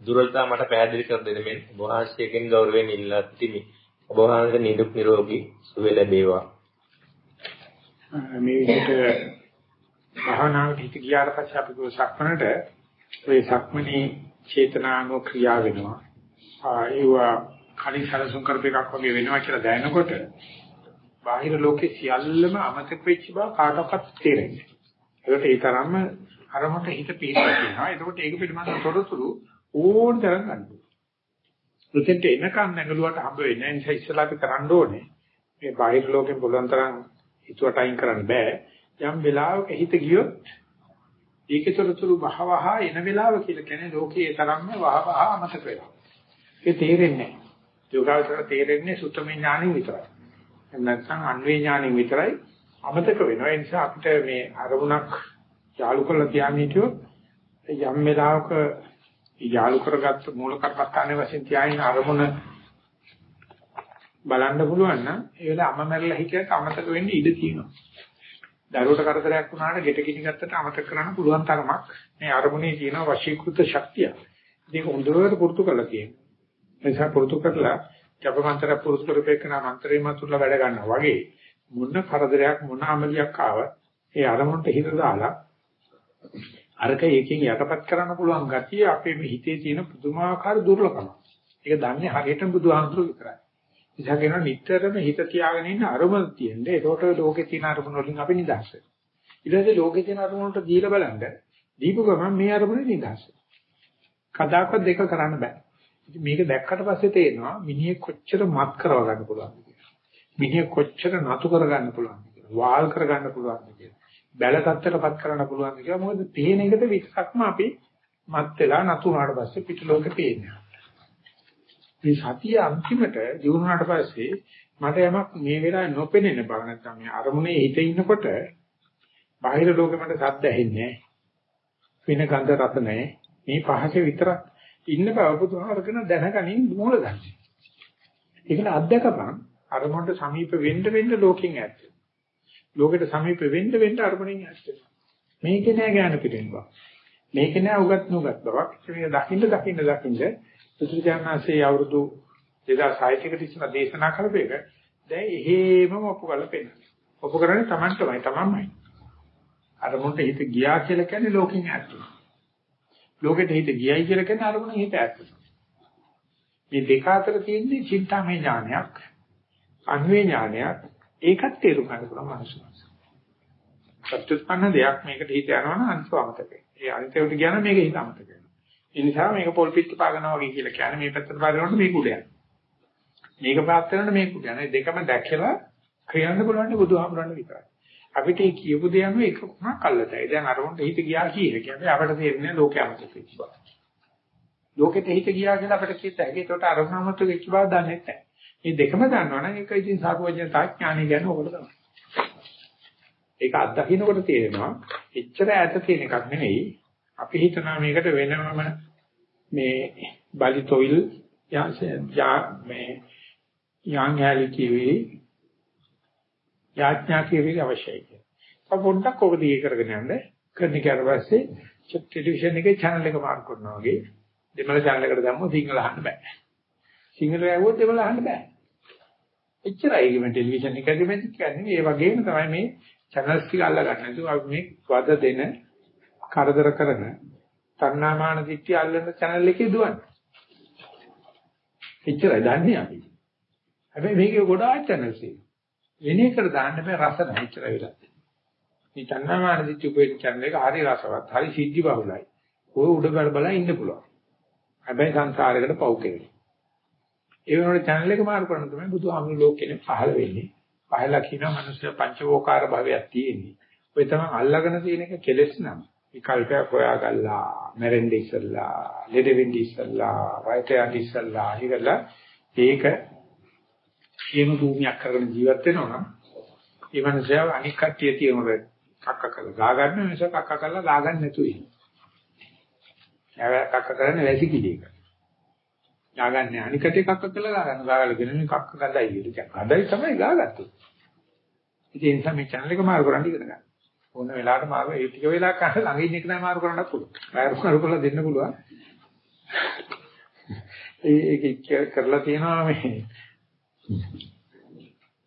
දුර්වලතා මට පැහැදිලි කර දෙන්න මෙන් ඔබ වහන්සේගෙන් ගෞරවයෙන් ඉල්ලා සිටිමි. ඔබ වහන්සේ නිදුක් නිරෝගී සුවය ලැබේවා. මේ විදිහට භාවනාවට හිත ගියාට පස්සේ අපි කො සක්මනට ඒ සක්මනේ චේතනානෝ ක්‍රියා වෙනවා. ඒවා කලින් සැලසුම් කරපේකක් වගේ වෙනවා කියලා දැනනකොට බාහිර ලෝකේ සියල්ලම අමතක වෙච්ච බව කාටවත් තේරෙන්නේ නැහැ. ඒකට ඒ තරම්ම අරමුණට හිත පිහිටලා තියෙනවා. ඒකට ඒක පිළිබඳව තොරතුරු ඕන තරම් ගන්න. උතෙන්ට එනකන් නැගලුවට හම්බ වෙන්නේ නැහැ. නිසා ඉස්සලා අපි කරන්න ඕනේ. මේ බාහිර ලෝකෙන් පුළුවන් තරම් හිතුවට අයින් කරන්න බෑ. යම් වෙලාවක හිත ගියොත් ඒකතරතුරු වහවහ එන වෙලාව කියලා කියන්නේ ලෝකයේ තරම්ම වහවහ අමතක වෙනවා. ඒක තේරෙන්නේ නැහැ. යෝගාවචර තේරෙන්නේ සුත්තමේ ඥාණය විතරයි. එහෙනම් නැත්නම් අන්වේ ඥාණය විතරයි අමතක වෙනවා. ඒ නිසා අපිට මේ අරමුණක් යාලු කරලා තියාගෙන හිටියොත් යම් වෙලාවක යාලු කරගත්ත මූල කර්මස්ථානයේ වශයෙන් තියාගෙන අරමුණ බලන්න පුළුවන් නම් ඒ වෙලාව අමමැරලා හිතේ අමතක වෙන්න ඉඩ තියෙනවා. දරුවට කරදරයක් වුණාට ගෙට කිනි ගත්තට අමතක කරන්න පුළුවන් තරමක් මේ අරමුණේ තියෙන වශීකృత ශක්තිය. ඒක හොඳට පුරුදු කරලා තියෙනවා. ඒ නිසා පුරුදු කරලා ජපමන්ත්‍ර පුරුදු කරපේකන මන්ත්‍රේ මතුල්ලා වැඩ ගන්නවා වගේ මොන කරදරයක් මොන අමලියක් ආවත් ඒ අරමුණට හිත දාලා අරක එකකින් යටපත් කරන්න පුළුවන් ගතිය අපේ මේ හිතේ තියෙන පුදුමාකාර දුර්ලභකම. ඒක දන්නේ හරියටම බුදුහාමුදුරුවෝ විතරයි. නිසා කියනවා නිතරම හිත තියාගෙන ඉන්න අරමුණ තියෙන්නේ. ඒකට ලෝකේ තියෙන අරමුණ වලින් අපි නිදහස් වෙනවා. ඊට පස්සේ ලෝකේ තියෙන අරමුණට දීලා බලන්න දීපු ගමන් මේ අරමුණේ නිදහස් කදාකවත් දෙක කරන්න බෑ. ඉතින් මේක දැක්කට පස්සේ තේරෙනවා මිනිහෙක් කොච්චර මත් කරව ගන්න පුළුවන්ද කියලා. මිනිහෙක් කොච්චර නතු කර ගන්න පුළුවන්ද කියලා. වාල් කර ගන්න පුළුවන්ද කියලා. බැල තත්ත්වයටපත් කරන්න පුළුවන්ද කියලා. මොකද පේන එකට විතරක්ම අපි මත් වෙලා නතු වුණාට පස්සේ පිට ලෝකේ පේන්නේ. මේ සතිය අන්තිමට දිනුනාට පස්සේ මට යමක් මේ වෙලාවේ නොපෙනෙන බව නැත්නම් මේ අරමුණේ හිත ඉන්නකොට බාහිර ලෝකෙ මට ශබ්ද ඇහෙන්නේ නැහැ. වෙන ගන්ධ රස නැහැ. මේ පහසේ විතරක් ඉන්න බව බුදුහාරගෙන දැනගනින් මූල ගන්න. ඒකන අධ්‍යක්ෂකම් අරමුණට සමීප වෙන්න වෙන්න ලෝකෙන් ඈත් ලෝකෙට සමීප වෙන්න වෙන්න අරමුණෙන් ඈත් මේක නෑ ඥාන පිටින්වා. මේක නෑ උගත් නුගත් බවක්. ඒක දකින්න දකින්න දකින්න බුදුජානනාංශයේ අවුරුදු 2600කට ඉස්සර දේශනා කරපු එක දැන් එහෙමම ඔප්පු කරලා පෙන්නනවා. ඔප්පු කරන්නේ Taman තමයි Tamanමයි. අර මොන්ට හිත ගියා කියලා කියන්නේ ලෝකෙන් ඈත් වෙනවා. ලෝකෙට හිත ගියයි කියලා කියන්නේ අරමුණ හිත ඈත් වෙනවා. මේ දෙක අතර තියෙන්නේ චින්තාමය ඥානයක්, අන්වේ ඥානයක්. ඒකත් තේරුම් ගන්න පුළුවන් මනසට. සත්‍යස්පන්න දෙයක් මේකට හිත යනවා නම් අනිත් අමතකයි. ඒ අනිත්යට කියන මේක හිත අමතකයි. ඒ නිසා මේක පොල් පිට පාගනවා වගේ කියලා කියන්නේ මේ පැත්තට පාගනකොට මේක උඩ යනවා. මේක පාත් කරනකොට මේක උඩ යනවා. දෙකම දැකලා ක්‍රියන්න පුළුවන් බුදුහාමුදුරන් විතරයි. අපිට මේ කියපු දේ අනුව එක කොහොමද අල්ලතයි. දැන් අරමුණට හිත ගියා කියන කියන්නේ අපිට තේරෙන්නේ ලෝකයේ අමතක වෙච්ච බව. ලෝකෙට හිත ගියා කියලා අපිට කියත හැකි. ඒකට අරමුණ අමතක වෙච්ච බව දන්නේ නැහැ. මේ දෙකම දන්නවනම් ඒක ඉතින් සාකෝජන තාඥානය කියන්නේ ඔකට තමයි. ඒක අත්දකින්නකොට තේරෙනවා එච්චර ඈත තියෙන එකක් නෙවෙයි අපි හිතනවා මේකට වෙනම මේ බලිතොයිල් යා මේ යංගාලි කිවි යාඥා කිවි අවශ්‍යයි කියලා. පොඩ්ඩක් ඔබ දිගේ කරගෙන යන්න කරන ඊට පස්සේ ටෙලිවිෂන් එකේ channel එක මාර්ක් කරනවා වගේ දෙමළ channel එකට දැම්මොත් සිංහල අහන්න බෑ. සිංහල ඇහුවොත් දෙමළ අහන්න බෑ. එච්චරයි මේ ටෙලිවිෂන් එකදී මේ කියන්නේ ඒ වගේම තමයි මේ channels ටික අල්ල ගන්න. ඒක අපි මේ වද දෙන කරදර කරන තණ්හාමාන දිට්ඨිය අල්ලන channel එකේ දුවන්නේ. එච්චරයි දන්නේ අපි. හැබැයි මේකේ ගොඩාක් channels තියෙනවා. වෙන එකට දාන්න බෑ රස නැහැ එච්චර වෙලා. මේ තණ්හාමාන දිට්ඨිය උපේන channel එක හරි රසවත්, හරි සිද්ධි බහුලයි. ඔය උඩ බල බල ඉන්න පුළුවන්. හැබැයි සංසාරයකට පව් කෙරේ. ඒ වෙනකොට channel එක මාරු කරන තමයි බුදුහාමුදුරු ලෝකෙනේ පහළ වෙන්නේ. පහළලා කියන මිනිස්සු පංචවෝකාර භාවයක් තියෙන්නේ. ඔය තමයි අල්ලගෙන තියෙන එක කෙලෙස් නම්. විකල්පයක් හොයාගල්ලා, මැරෙන්න ඉස්සල්ලා, ලෙඩ වෙන්න ඉස්සල්ලා, වයසට යන්න ඉස්සල්ලා, ඊගලා ඒක හේම භූමියක් කරගෙන ජීවත් වෙනවා නම් ඒ මනුස්සයා අනික් කට්ටිය තියෙනවද කක්ක කරලා ගා ගන්න නිසා කක්ක කරලා ගා ගන්න නැතුව ඉන්නේ. එයා කක්ක කරන්නේ වැසිකිලි එක. ගා ගන්න අනික් කට්ටිය කක්ක කරලා ගා ගන්න. ගාගල කියන මේ කක්ක ගඳයි කියන. ගඳයි තමයි ගාගත්තේ. ඉතින් ඒ නිසා මේ channel එක මාරු කරන්න ඉගෙන ගන්න. ඕන වෙලාවට මාරු ඒ ටික වෙලා කරලා ළඟ ඉන්න එක තමයි මාරු කරන්නත් පුළුවන්. මාරු මාරු කරලා දෙන්න පුළුවන්. ඒ ඒක කරලා තියෙනවා මේ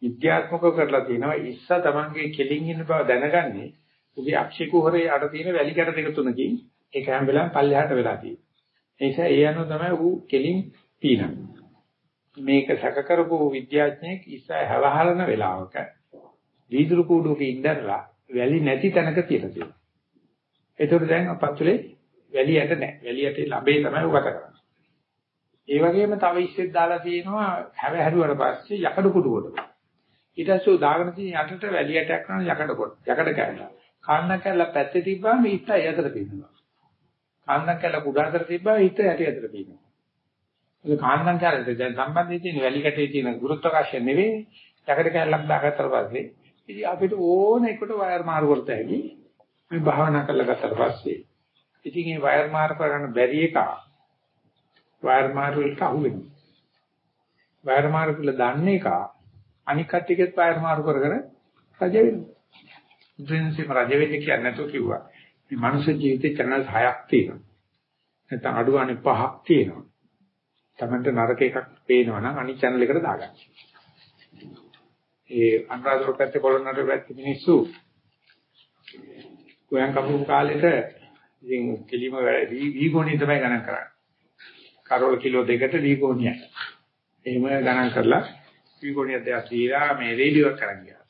විද්‍යාත්මකව කරලා තියෙනවා ඉස්ස තමන්ගේ කෙලින් ඉන්න බව දැනගන්නේ උගේ අක්ෂි කුහරේ යට තියෙන වැලි කැට දෙක තුනකින් ඒක හැම වෙලාවෙම පල්ලෙහාට වෙලා තියෙනවා. ඒ නිසා ඒ අනුව තමයි ඌ කෙලින් පීනන්නේ. මේක සැක කරපු විද්‍යාඥයෙක් ඉස්ස හැවහලන වෙලාවක වීදුරු කූඩුවක ඉඳලා වැලි නැති තැනක තියලා තියෙනවා. ඒතකොට දැන් අපත්තුලේ වැලි යට නැහැ. වැලි යටේ ළඹේ තමයි උගත කරන්නේ. ඒ වගේම තව ඉස්සෙත් දාලා තියෙනවා හැව හැරුවට පස්සේ යකඩ කුඩු කොට. ඊට පස්සේ දාගෙන තියෙන යටට වැලියටයක් කරන යකඩ කොට. යකඩ කැල්ල. කාන්දක් කැල්ල පැත්තේ තිබ්බම ඊට යතර පිනවා. කාන්දක් කැල්ල කුඩ අතර තිබ්බම ඊට යටි අතර පිනවා. ඒ කාන්දක් කැල්ලට දැන් සම්බන්ධයේ තියෙන වැලි කැටේ තියෙන ගුරුත්වාකර්ෂණ නෙවෙයි යකඩ කැල්ලක් දාගත්තට පස්සේ ඉතින් අපිට ඕන එකට වයර් මාරු කරත හැකි. මේ භාවනා කරලා ගත්තට පස්සේ ඉතින් මේ වයර් මාරු කරගන්න බැරි එක වයර් මාරු වලට අහු වෙනවා. වයර් මාරු කියලා දන්නේ එක අනික් කට්ටියකත් වයර් මාරු කරගෙන රජ වෙනවා. ඉතින්සිම රජ වෙන්නේ කියන්නේ නැතුව කිව්වා. මේ මනුෂ්‍ය ජීවිතේ channel 6ක් තියෙනවා. නැත්නම් අඩුවානේ 5ක් තියෙනවා. තමන්ට නරක එකක් පේනවා නම් අනිත් channel එකට දාගන්න. ඒ අනුරාධපුර පැත්තේ පොළොන්නරු පැත්තේ මිනිස්සු ගෝයන් කපපු කාලෙට ඉතින් කෙලිම වීගෝණිය තමයි ගණන් කරන්නේ. කරවල කිලෝ දෙකට වීගෝණියයි. එහෙම ගණන් කරලා වීගෝණිය දෙයක් දීලා මේ රේඩියෝ එක කරන් ගියා.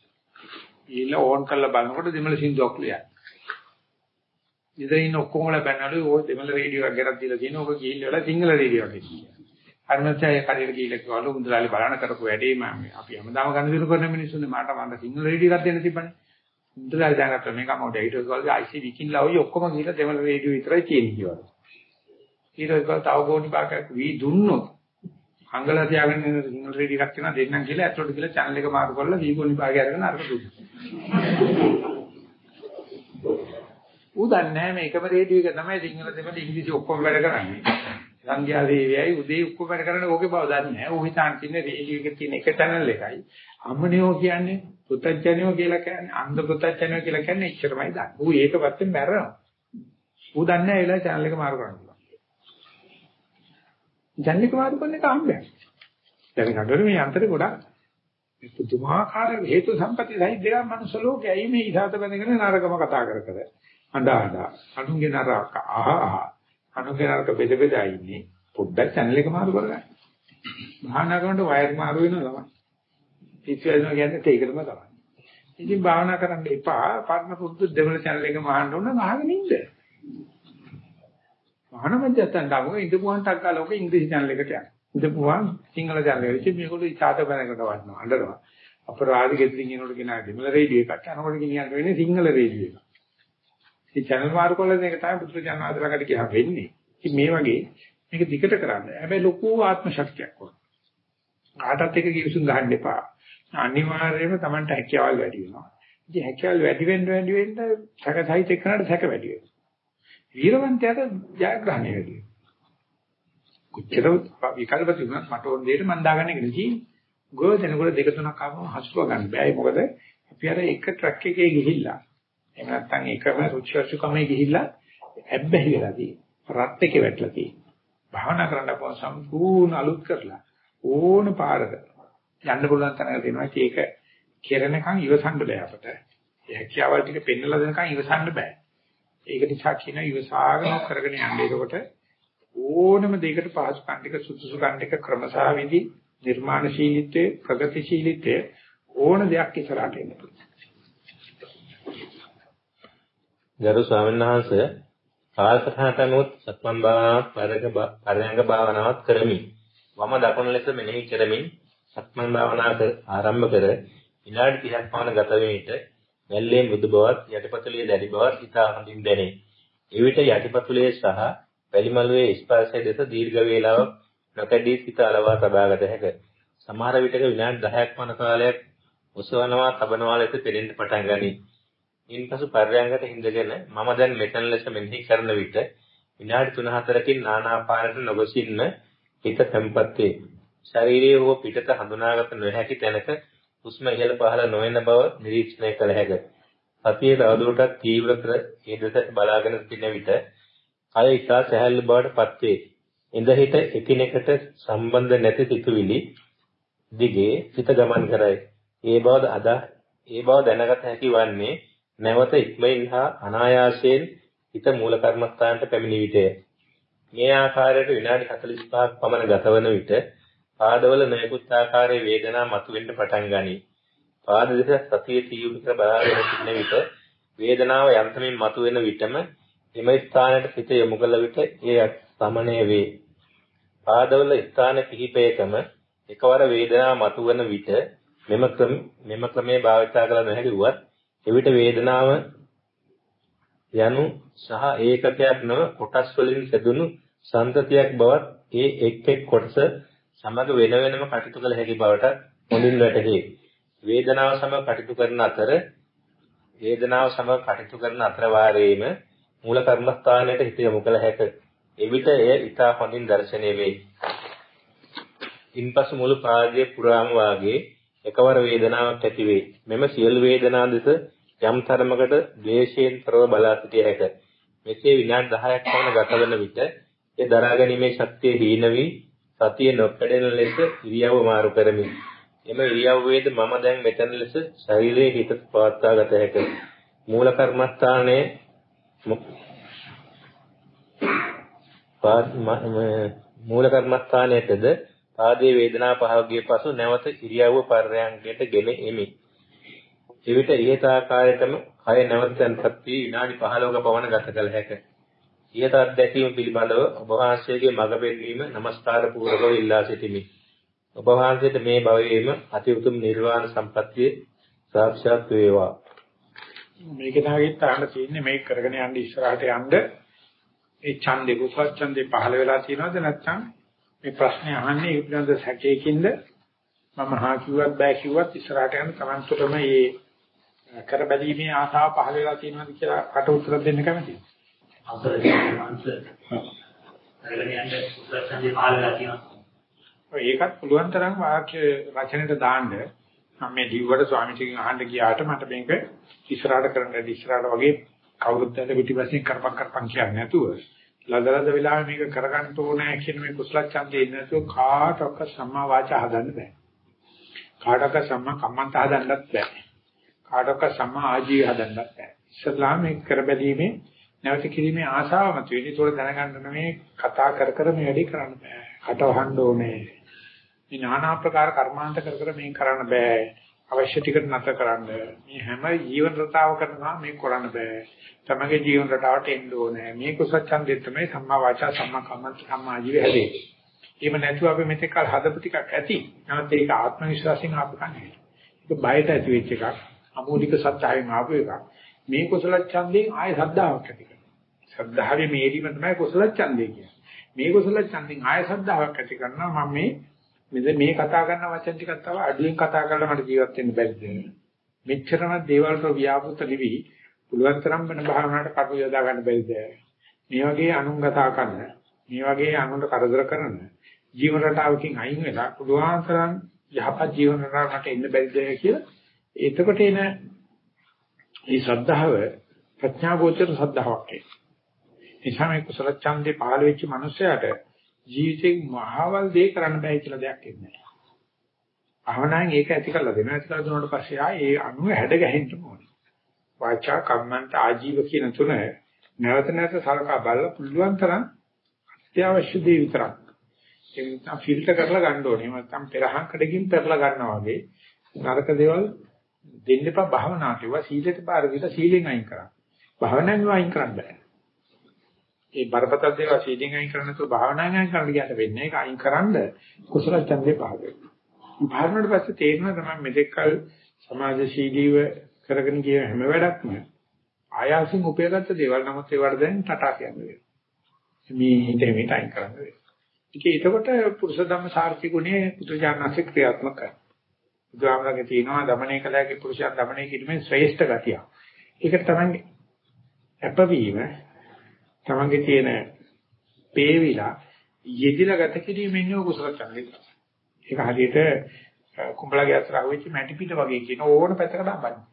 ඊළ ඕන් කරලා බලනකොට දෙමළ සින්දුවක් ලියයි. ඉතින් ඉන්න ඔක්කොම බැනනලු ඕ දෙමළ රේඩියෝ එකක් ගෙනත් දීලා තියෙනවා. ඔක ගිහිල්ලා සිංහල රේඩියෝ එකක් කියනවා. අරමචය කඩේට ගිහිල්ලා කිව්වලු මුදලාලි බලන කරපු වැඩේ මම අපි හැමදාම ගන්න දිනු කරන මිනිස්සුනේ මට මම සිංහල රේඩියෝ එකක් දෙන්න තිබ්බනේ. මුදලාලි දැනගත්තා මේක මොඩ ඊට පස්සේ IC විකින් ලවයි ඔක්කොම ගිහිල්ලා දෙමළ රේඩියෝ විතරයි තියෙන්නේ කිව්වා. ඊට පස්සේ තව ගෝණි පාකයක් වී දුන්නොත් අංගලා තියාගෙන ඉන්න සිංහල රේඩියෝ එකක් තියෙනවා දෙන්නම් කියලා ඇතුළට ගිහලා channel එක මාරු කරලා වී ගෝණි පාකය අරගෙන අරක දුන්නා. ඌ දන්නේ මේකම රේඩියෝ එක තමයි සිංහල දෙමළ ඉංග්‍රීසි ඔක්කොම වැඩ කරන්නේ. සංඝයා දේවියයි උදේ ඔක්කොම වැඩ කරන්නේ ඕකේ බව දන්නේ නැහැ. ඌ හිතාන් තින්නේ රේඩියෝ එකේ තියෙන එක channel එකයි. අමනියෝ කියන්නේ පුතඥයෝ කියලා කියන්නේ අන්ධ පුතඥයෝ කියලා කියන්නේ එච්චරමයි දන්නේ. ඌ ඒක පැත්තෙන් මැරෙනවා. ඌ දන්නේ නැහැ ඒ වෙලාවේ channel එක මාරු කරන්න පුළුවන්. channel එක මාරු කරන එක හම්බයක්. දැන් නඩර මේ අන්තරේ ගොඩක් පුදුමාකාර හේතු සම්පatti සහිත දෙයක් මනුස්ස ලෝකයයි මේ ඉසాత බඳගෙන නරකම කතා කර කර අඬා අඬා අනුන්ගේ නරක අහ අහ අනුන්ගේ නරක බෙද බෙදා ඉන්නේ පොඩ්ඩක් channel එක මාරු කරගන්න. භාවනා කරනකොට වයර් මාරු වෙනවා තමයි. පිස්සු වෙනවා කියන්නේ ඒකටම තමයි. ඉතින් භාවනා කරන්න එපා. පරණ පුරුදු දෙවන channel එක මහන්න ඕන මහගෙන ඉන්න. මහාන මැදයන් ගාමක ඉඳපුවාන් ටක් ගාලා ඔක ඉංග්‍රීසි channel එකට යන්න. ඉඳපුවාන් සිංහල channel එකට. ඉතින් මේගොල්ලෝ ඉචාත බැනකට වටනවා. අඬනවා. අපරාධ ගෙදරින් එනකොට ගෙනා දෙමළ රේඩියෝ එකක් යනකොට ගෙනියන්න වෙන්නේ සිංහල රේඩියෝ එක. මේ channel මාරු කළා මේක තමයි පුදුර ජනආදරකට කියා වෙන්නේ. ඉතින් මේ වගේ මේක දිගට කරන්න. හැබැයි ලොකු ආත්ම ශක්තියක් ඕන. කාටත් එක කිවිසුම් ගන්න එපා. අනිවාර්යයෙන්ම Tamanට හැකියාවල් වැඩි වෙනවා. ඉතින් හැකියාවල් වැඩි වෙන්න වැඩි වෙන්න සැකසහිත එක්කනට සැක වැඩි වෙනවා. වීරවන්තයාට ජයග්‍රහණය වැඩි වෙනවා. කොච්චර විකල්ප තිබුණත් මට ඕන දෙයට මම දාගන්න එක නෙකී. ගොඩදෙනකොට දෙක තුනක් ආවම හසුරුව ගන්න බෑ. මොකද අපි අර එක ට්‍රක් එකේ ගිහිල්ලා එහෙම නැත්නම් එකම රුචිවර්ෂකමේ ගිහිල්ලා ඇබ්බැහි වෙලා තියෙනවා. රත් එකේ වැටලා තියෙනවා. භාවනා කරන්න අපව සම්පූර්ණ අලුත් කරලා ඕන පාරක යන්න පුළුවන් තැනක දෙනවා. ඒක කෙරෙනකන් ඉවසන්න බෑ අපට. ඒ හැකියාවල් ටික පෙන්නලා දෙනකන් ඉවසන්න බෑ. ඒක නිසා කියන ඉවසාගෙන කරගෙන යන්න. ඒකට ඕනම දෙයකට පහසුකම් ටික සුදුසුකම් ටික ක්‍රමසා විදි නිර්මාණශීලීත්වයේ ප්‍රගතිශීලීත්වයේ ඕන දෙයක් ඉස්සරහට එන්න පුළුවන්. ගරු ස්වාමීන් වහන්සේ කාලසටහනට අනුව සක්මන් භාවනාවක් පරයන්ක භාවනාවක් කරමි. වම දකුණ ලෙස මෙනෙහි කරමින් සක්මන් භාවනාව ආරම්භ කර විනාඩි 30ක් පමණ ගත වීට වැල්ලේ මෘදු බවත් යටිපතුලේ දැඩි බවත් ඉතා හොඳින් දැනේ. එවිට යටිපතුලේ සහ වැලිමලුවේ ස්පර්ශය දෙස දීර්ඝ වේලාවක් නොකඩී සිත අලවා තබාගත හැකිය. සමහර විටක විනාඩි 10ක් පමණ කාලයක් ඔසවනවා තබනවා ලෙස පෙනෙන්න පටන් ගනී. ඉන්පසු පර්යංගකට හිඳගෙන මම දැන් මෙතන ලෙස මෙනෙහි කරන විට විනාඩි 3-4කින් නානාපානට නොගොසින්න හිත තැම්පත් වේ. ශරීරයේ හෝ පිටත හඳුනාගත නොහැකි තැනක හුස්ම ඉහළ පහළ නොවන බව නිරීක්ෂණය කළ හැකිය. සතිය තවදුරටත් තීව්‍ර කර ඒ දෙසට බලාගෙන සිටින විට කය ඉතා සැහැල්ලු බවට පත් වේ. ඉඳ හිට එකිනෙකට සම්බන්ධ නැති සිතුවිලි දිගේ සිත ගමන් කරයි. ඒ බව අද ඒ බව දැනගත හැකි වන්නේ නැවත ඉක්මනින් හා අනායාසයෙන් හිත මූල කර්මස්ථානට පැමිණි විටය. මේ ආකාරයට විනාඩි 45ක් පමණ ගතවන විට පාදවල නොයෙකුත් ආකාරයේ වේදනා මතුවෙන්න පටන් ගනී. පාද දෙස සතිය තීව්‍ර කර බලාගෙන සිටින විට වේදනාව යන්තමින් මතුවෙන විටම එම ස්ථානයට සිත යොමු කළ විට එය සමනය වේ. පාදවල ස්ථාන කිහිපයකම එකවර වේදනාව මතුවන විට මෙම ක්‍රම මෙම ක්‍රමයේ භාවිතා කළ නොහැකි වුවත් එවිට වේදනාව යනු සහ ඒකකයක් නොව කොටස් වලින් සැදුණු සංතතියක් බවත් ඒ එක් එක් කොටස සමග වෙන වෙනම කටයුතු කළ හැකි බවට හොඳින් වැටහේ. වේදනාව සමග කටයුතු කරන අතර වේදනාව සමග කටයුතු කරන අතර වාරයේම මූල කර්මස්ථානයට හිත යොමු කළ හැක. එවිට එය ඉතා හොඳින් දැర్శණය වේ. ඉන්පසු මුළු පාදයේ පුරාම වාගේ එකවර වේදනාවක් ඇති වේ. මෙම සියලු වේදනා දෙස යම් තරමකට ද්වේෂයෙන් තොරව බලා සිටිය හැක. මෙසේ විනාඩි 10ක් පමණ ගත වන විට ඒ දරා ගැනීමේ ශක්තිය හීන වී සතිය නොකඩෙන ලෙස ඉරියව්ව මාරු කරමි. එම ඉරියව්වේද මම දැන් මෙතන ලෙස ශරීරයේ හිත පවත්වා ගත හැකිය. මූල කර්මස්ථානයේ මූල කර්මස්ථානයේද පාදයේ වේදනා පහවගේ පසු නැවත ඉරියව්ව පර්යංකයට ගෙන එමි. එවිට ඊට ආකාරයටම කය නැවත තැන්පත් වී විනාඩි 15ක පමණ ගත කළ හැකිය. ඊට අත්දැකීම පිළිබඳව ඔබ වහන්සේගේ මඟ පෙන්වීම নমස්කාර පූර්වකව ඉල්ලා සිටිමි. ඔබ වහන්සේට මේ භවයේම අති උතුම් නිර්වාණ සම්පත්තිය සාක්ෂාත් වේවා. මේක තමයි තාන්න තියෙන්නේ මේක කරගෙන යන්න ඉස්සරහට යන්න ඒ ඡන්දේ කුසල ඡන්දේ පහළ වෙලා තියෙනවද නැත්නම් මේ ප්‍රශ්නේ අහන්නේ ඒ පිළිබඳ සැකයකින්ද මම හා කිව්වත් බෑ කිව්වත් ඉස්සරහට යන තමන්ටම මේ කරබැලීමේ ආසාව පහළ වෙලා තියෙනවද කියලා කට උත්තර දෙන්න කැමතියි. අවසරයි මංස. කරගෙන යන්න උත්සාහයෙන් පහළලා තියෙනවා. ඔය ඒකත් පුළුවන් තරම් වාක්‍ය රචනෙට දාන්න මම මේ ලිව්වට ස්වාමීන් අහන්න ගියාට මට මේක ඉස්සරහට කරන්න ඉස්සරහට වගේ කවුරුත් ඇද පිටිපස්සෙන් කරපක් කරපන් කියන්නේ නැතුව ලදලද වෙලාවෙ මේක කරගන්න ඕනේ කියන මේ කුසල ඡන්දේ ඉන්නේ නැතුව කාටවත් සම්මා වාචා හදන්න බෑ. කාටවත් සම්මා කම්මන්ත හදන්නත් බෑ. කාටවත් සම්මා ආජීව හදන්නත් බෑ. ඉස්ලාම මේ කරබැලීමේ නැවත කිරීමේ ආශාව මත වෙන්නේ. ඒක දැනගන්න මේ කතා කර කර මේ වැඩේ කරන්න බෑ. කටවහන්න ඕනේ. මේ নানা ආකාර කර්මාන්ත කර කර මේක කරන්න බෑ. අවශ්‍ය ටිකට නැත කරන්න. මේ හැම ජීවන රටාව කරනවා මේක කරන්න බෑ. තමගේ ජීවන රටාවට එන්න ඕනේ. මේ කුසල ඡන්දෙත් තමයි සම්මා වාචා සම්මා කම්මන්ත සම්මා ජීව හැදේ. එහෙම නැතුව අපි මෙතෙක් කල හදපු ටිකක් ඇති. නමුත් ඒක ආත්ම විශ්වාසයෙන් ආපු කන්නේ. ඒක බයට ඇති වෙච්ච එකක්. අමූලික සත්‍යයෙන් ආපු එකක්. මේ කුසල ඡන්දයෙන් ආය සද්ධාාවක් ඇති ශ්‍රද්ධාවේ මේරීම තමයි කුසල ඡන්දය කියන්නේ. මේ කුසල ඡන්දෙන් ආය ශ්‍රද්ධාවක් ඇති කරනවා මම මේ මේ කතා කරන වචන ටිකක් තව අඩුවෙන් කතා කරලා මට ජීවත් වෙන්න බැරිද? මෙච්චරම දේවල් වල ව්‍යාපෘත නිවි පුළුවන් තරම් වෙන භාවනාවට කටු යොදා ගන්න බැරිද? මේ වගේ අනුංගතා කරන, මේ වගේ අනුන්ට කරදර කරන ජීවන රටාවකින් අයින් වෙලා පුළුවන් තරම් යහපත් ජීවන රටාවකට එන්න බැරිද කියලා එතකොට එන මේ ශ්‍රද්ධාව ප්‍රඥා ගෝචර ශ්‍රද්ධාවක් ඒක. නිසා මේ කුසල ඡන්දේ පහළ වෙච්ච මනුස්සයාට ජීවිතේ මහවල් දේ කරන්න බෑ කියලා දෙයක් එන්නේ නැහැ. අහනන් ඒක ඇති කරලා දෙනවා. ඇති කරලා දුන්නාට පස්සේ ආ ඒ අණුව හැඩ ගැහෙන්න ඕනේ. වාචා කම්මන්ත ආජීව කියන තුන නැවත නැවත සලකා බලලා පුළුවන් තරම් අත්‍යවශ්‍ය දේ විතරක්. ඒක නිසා ෆිල්ටර් කරලා ගන්න ඕනේ. නැත්නම් පෙරහංකඩකින් පෙරලා ගන්නවා වගේ නරක දේවල් දෙන්න එපා භාවනාවට. ඒවා සීලයට බාර දීලා සීලෙන් අයින් කරා. භාවනාවෙන් අයින් කරන්න බෑ. ඒ බරපතල දේවල් සීඩින් අයින් කරන්න නැතුව භාවනාවෙන් අයින් කරන්න කියන්න වෙන්නේ. ඒක අයින් කරන්න කුසල ඡන්දේ පහළ වෙනවා. භාවනාවට පස්සේ තේරෙනවා තමයි මෙතෙක්කල් සමාජශීලීව කරගෙන ගිය හැම වැඩක්ම ආයාසින් උපයගත්ත දේවල් නමුත් ඒවට දැන් ටටා කියන්නේ. මේ හිතේ මේට අයින් කරන්න වෙනවා. ඉතින් එතකොට පුරුෂ ධම්ම සාර්ථි ගුණයේ පුදුජානසික ක්‍රියාත්මක කරනවා. බුදුහාමරගේ තියෙනවා දමණය කළාගේ පුරුෂයන් දමණය කිරීමේ ශ්‍රේෂ්ඨ ගතිය. ඒකට තමයි අපවීම තමන්ගේ තියෙන පේවිලා යෙදිලා ගත කිරීමෙන් යෝ කුසල ඡන්දේ. ඒක හරියට කුඹලගේ අතර අහුවෙච්ච මැටි පිට වගේ කියන ඕන පැත්තකට අඹන්නේ.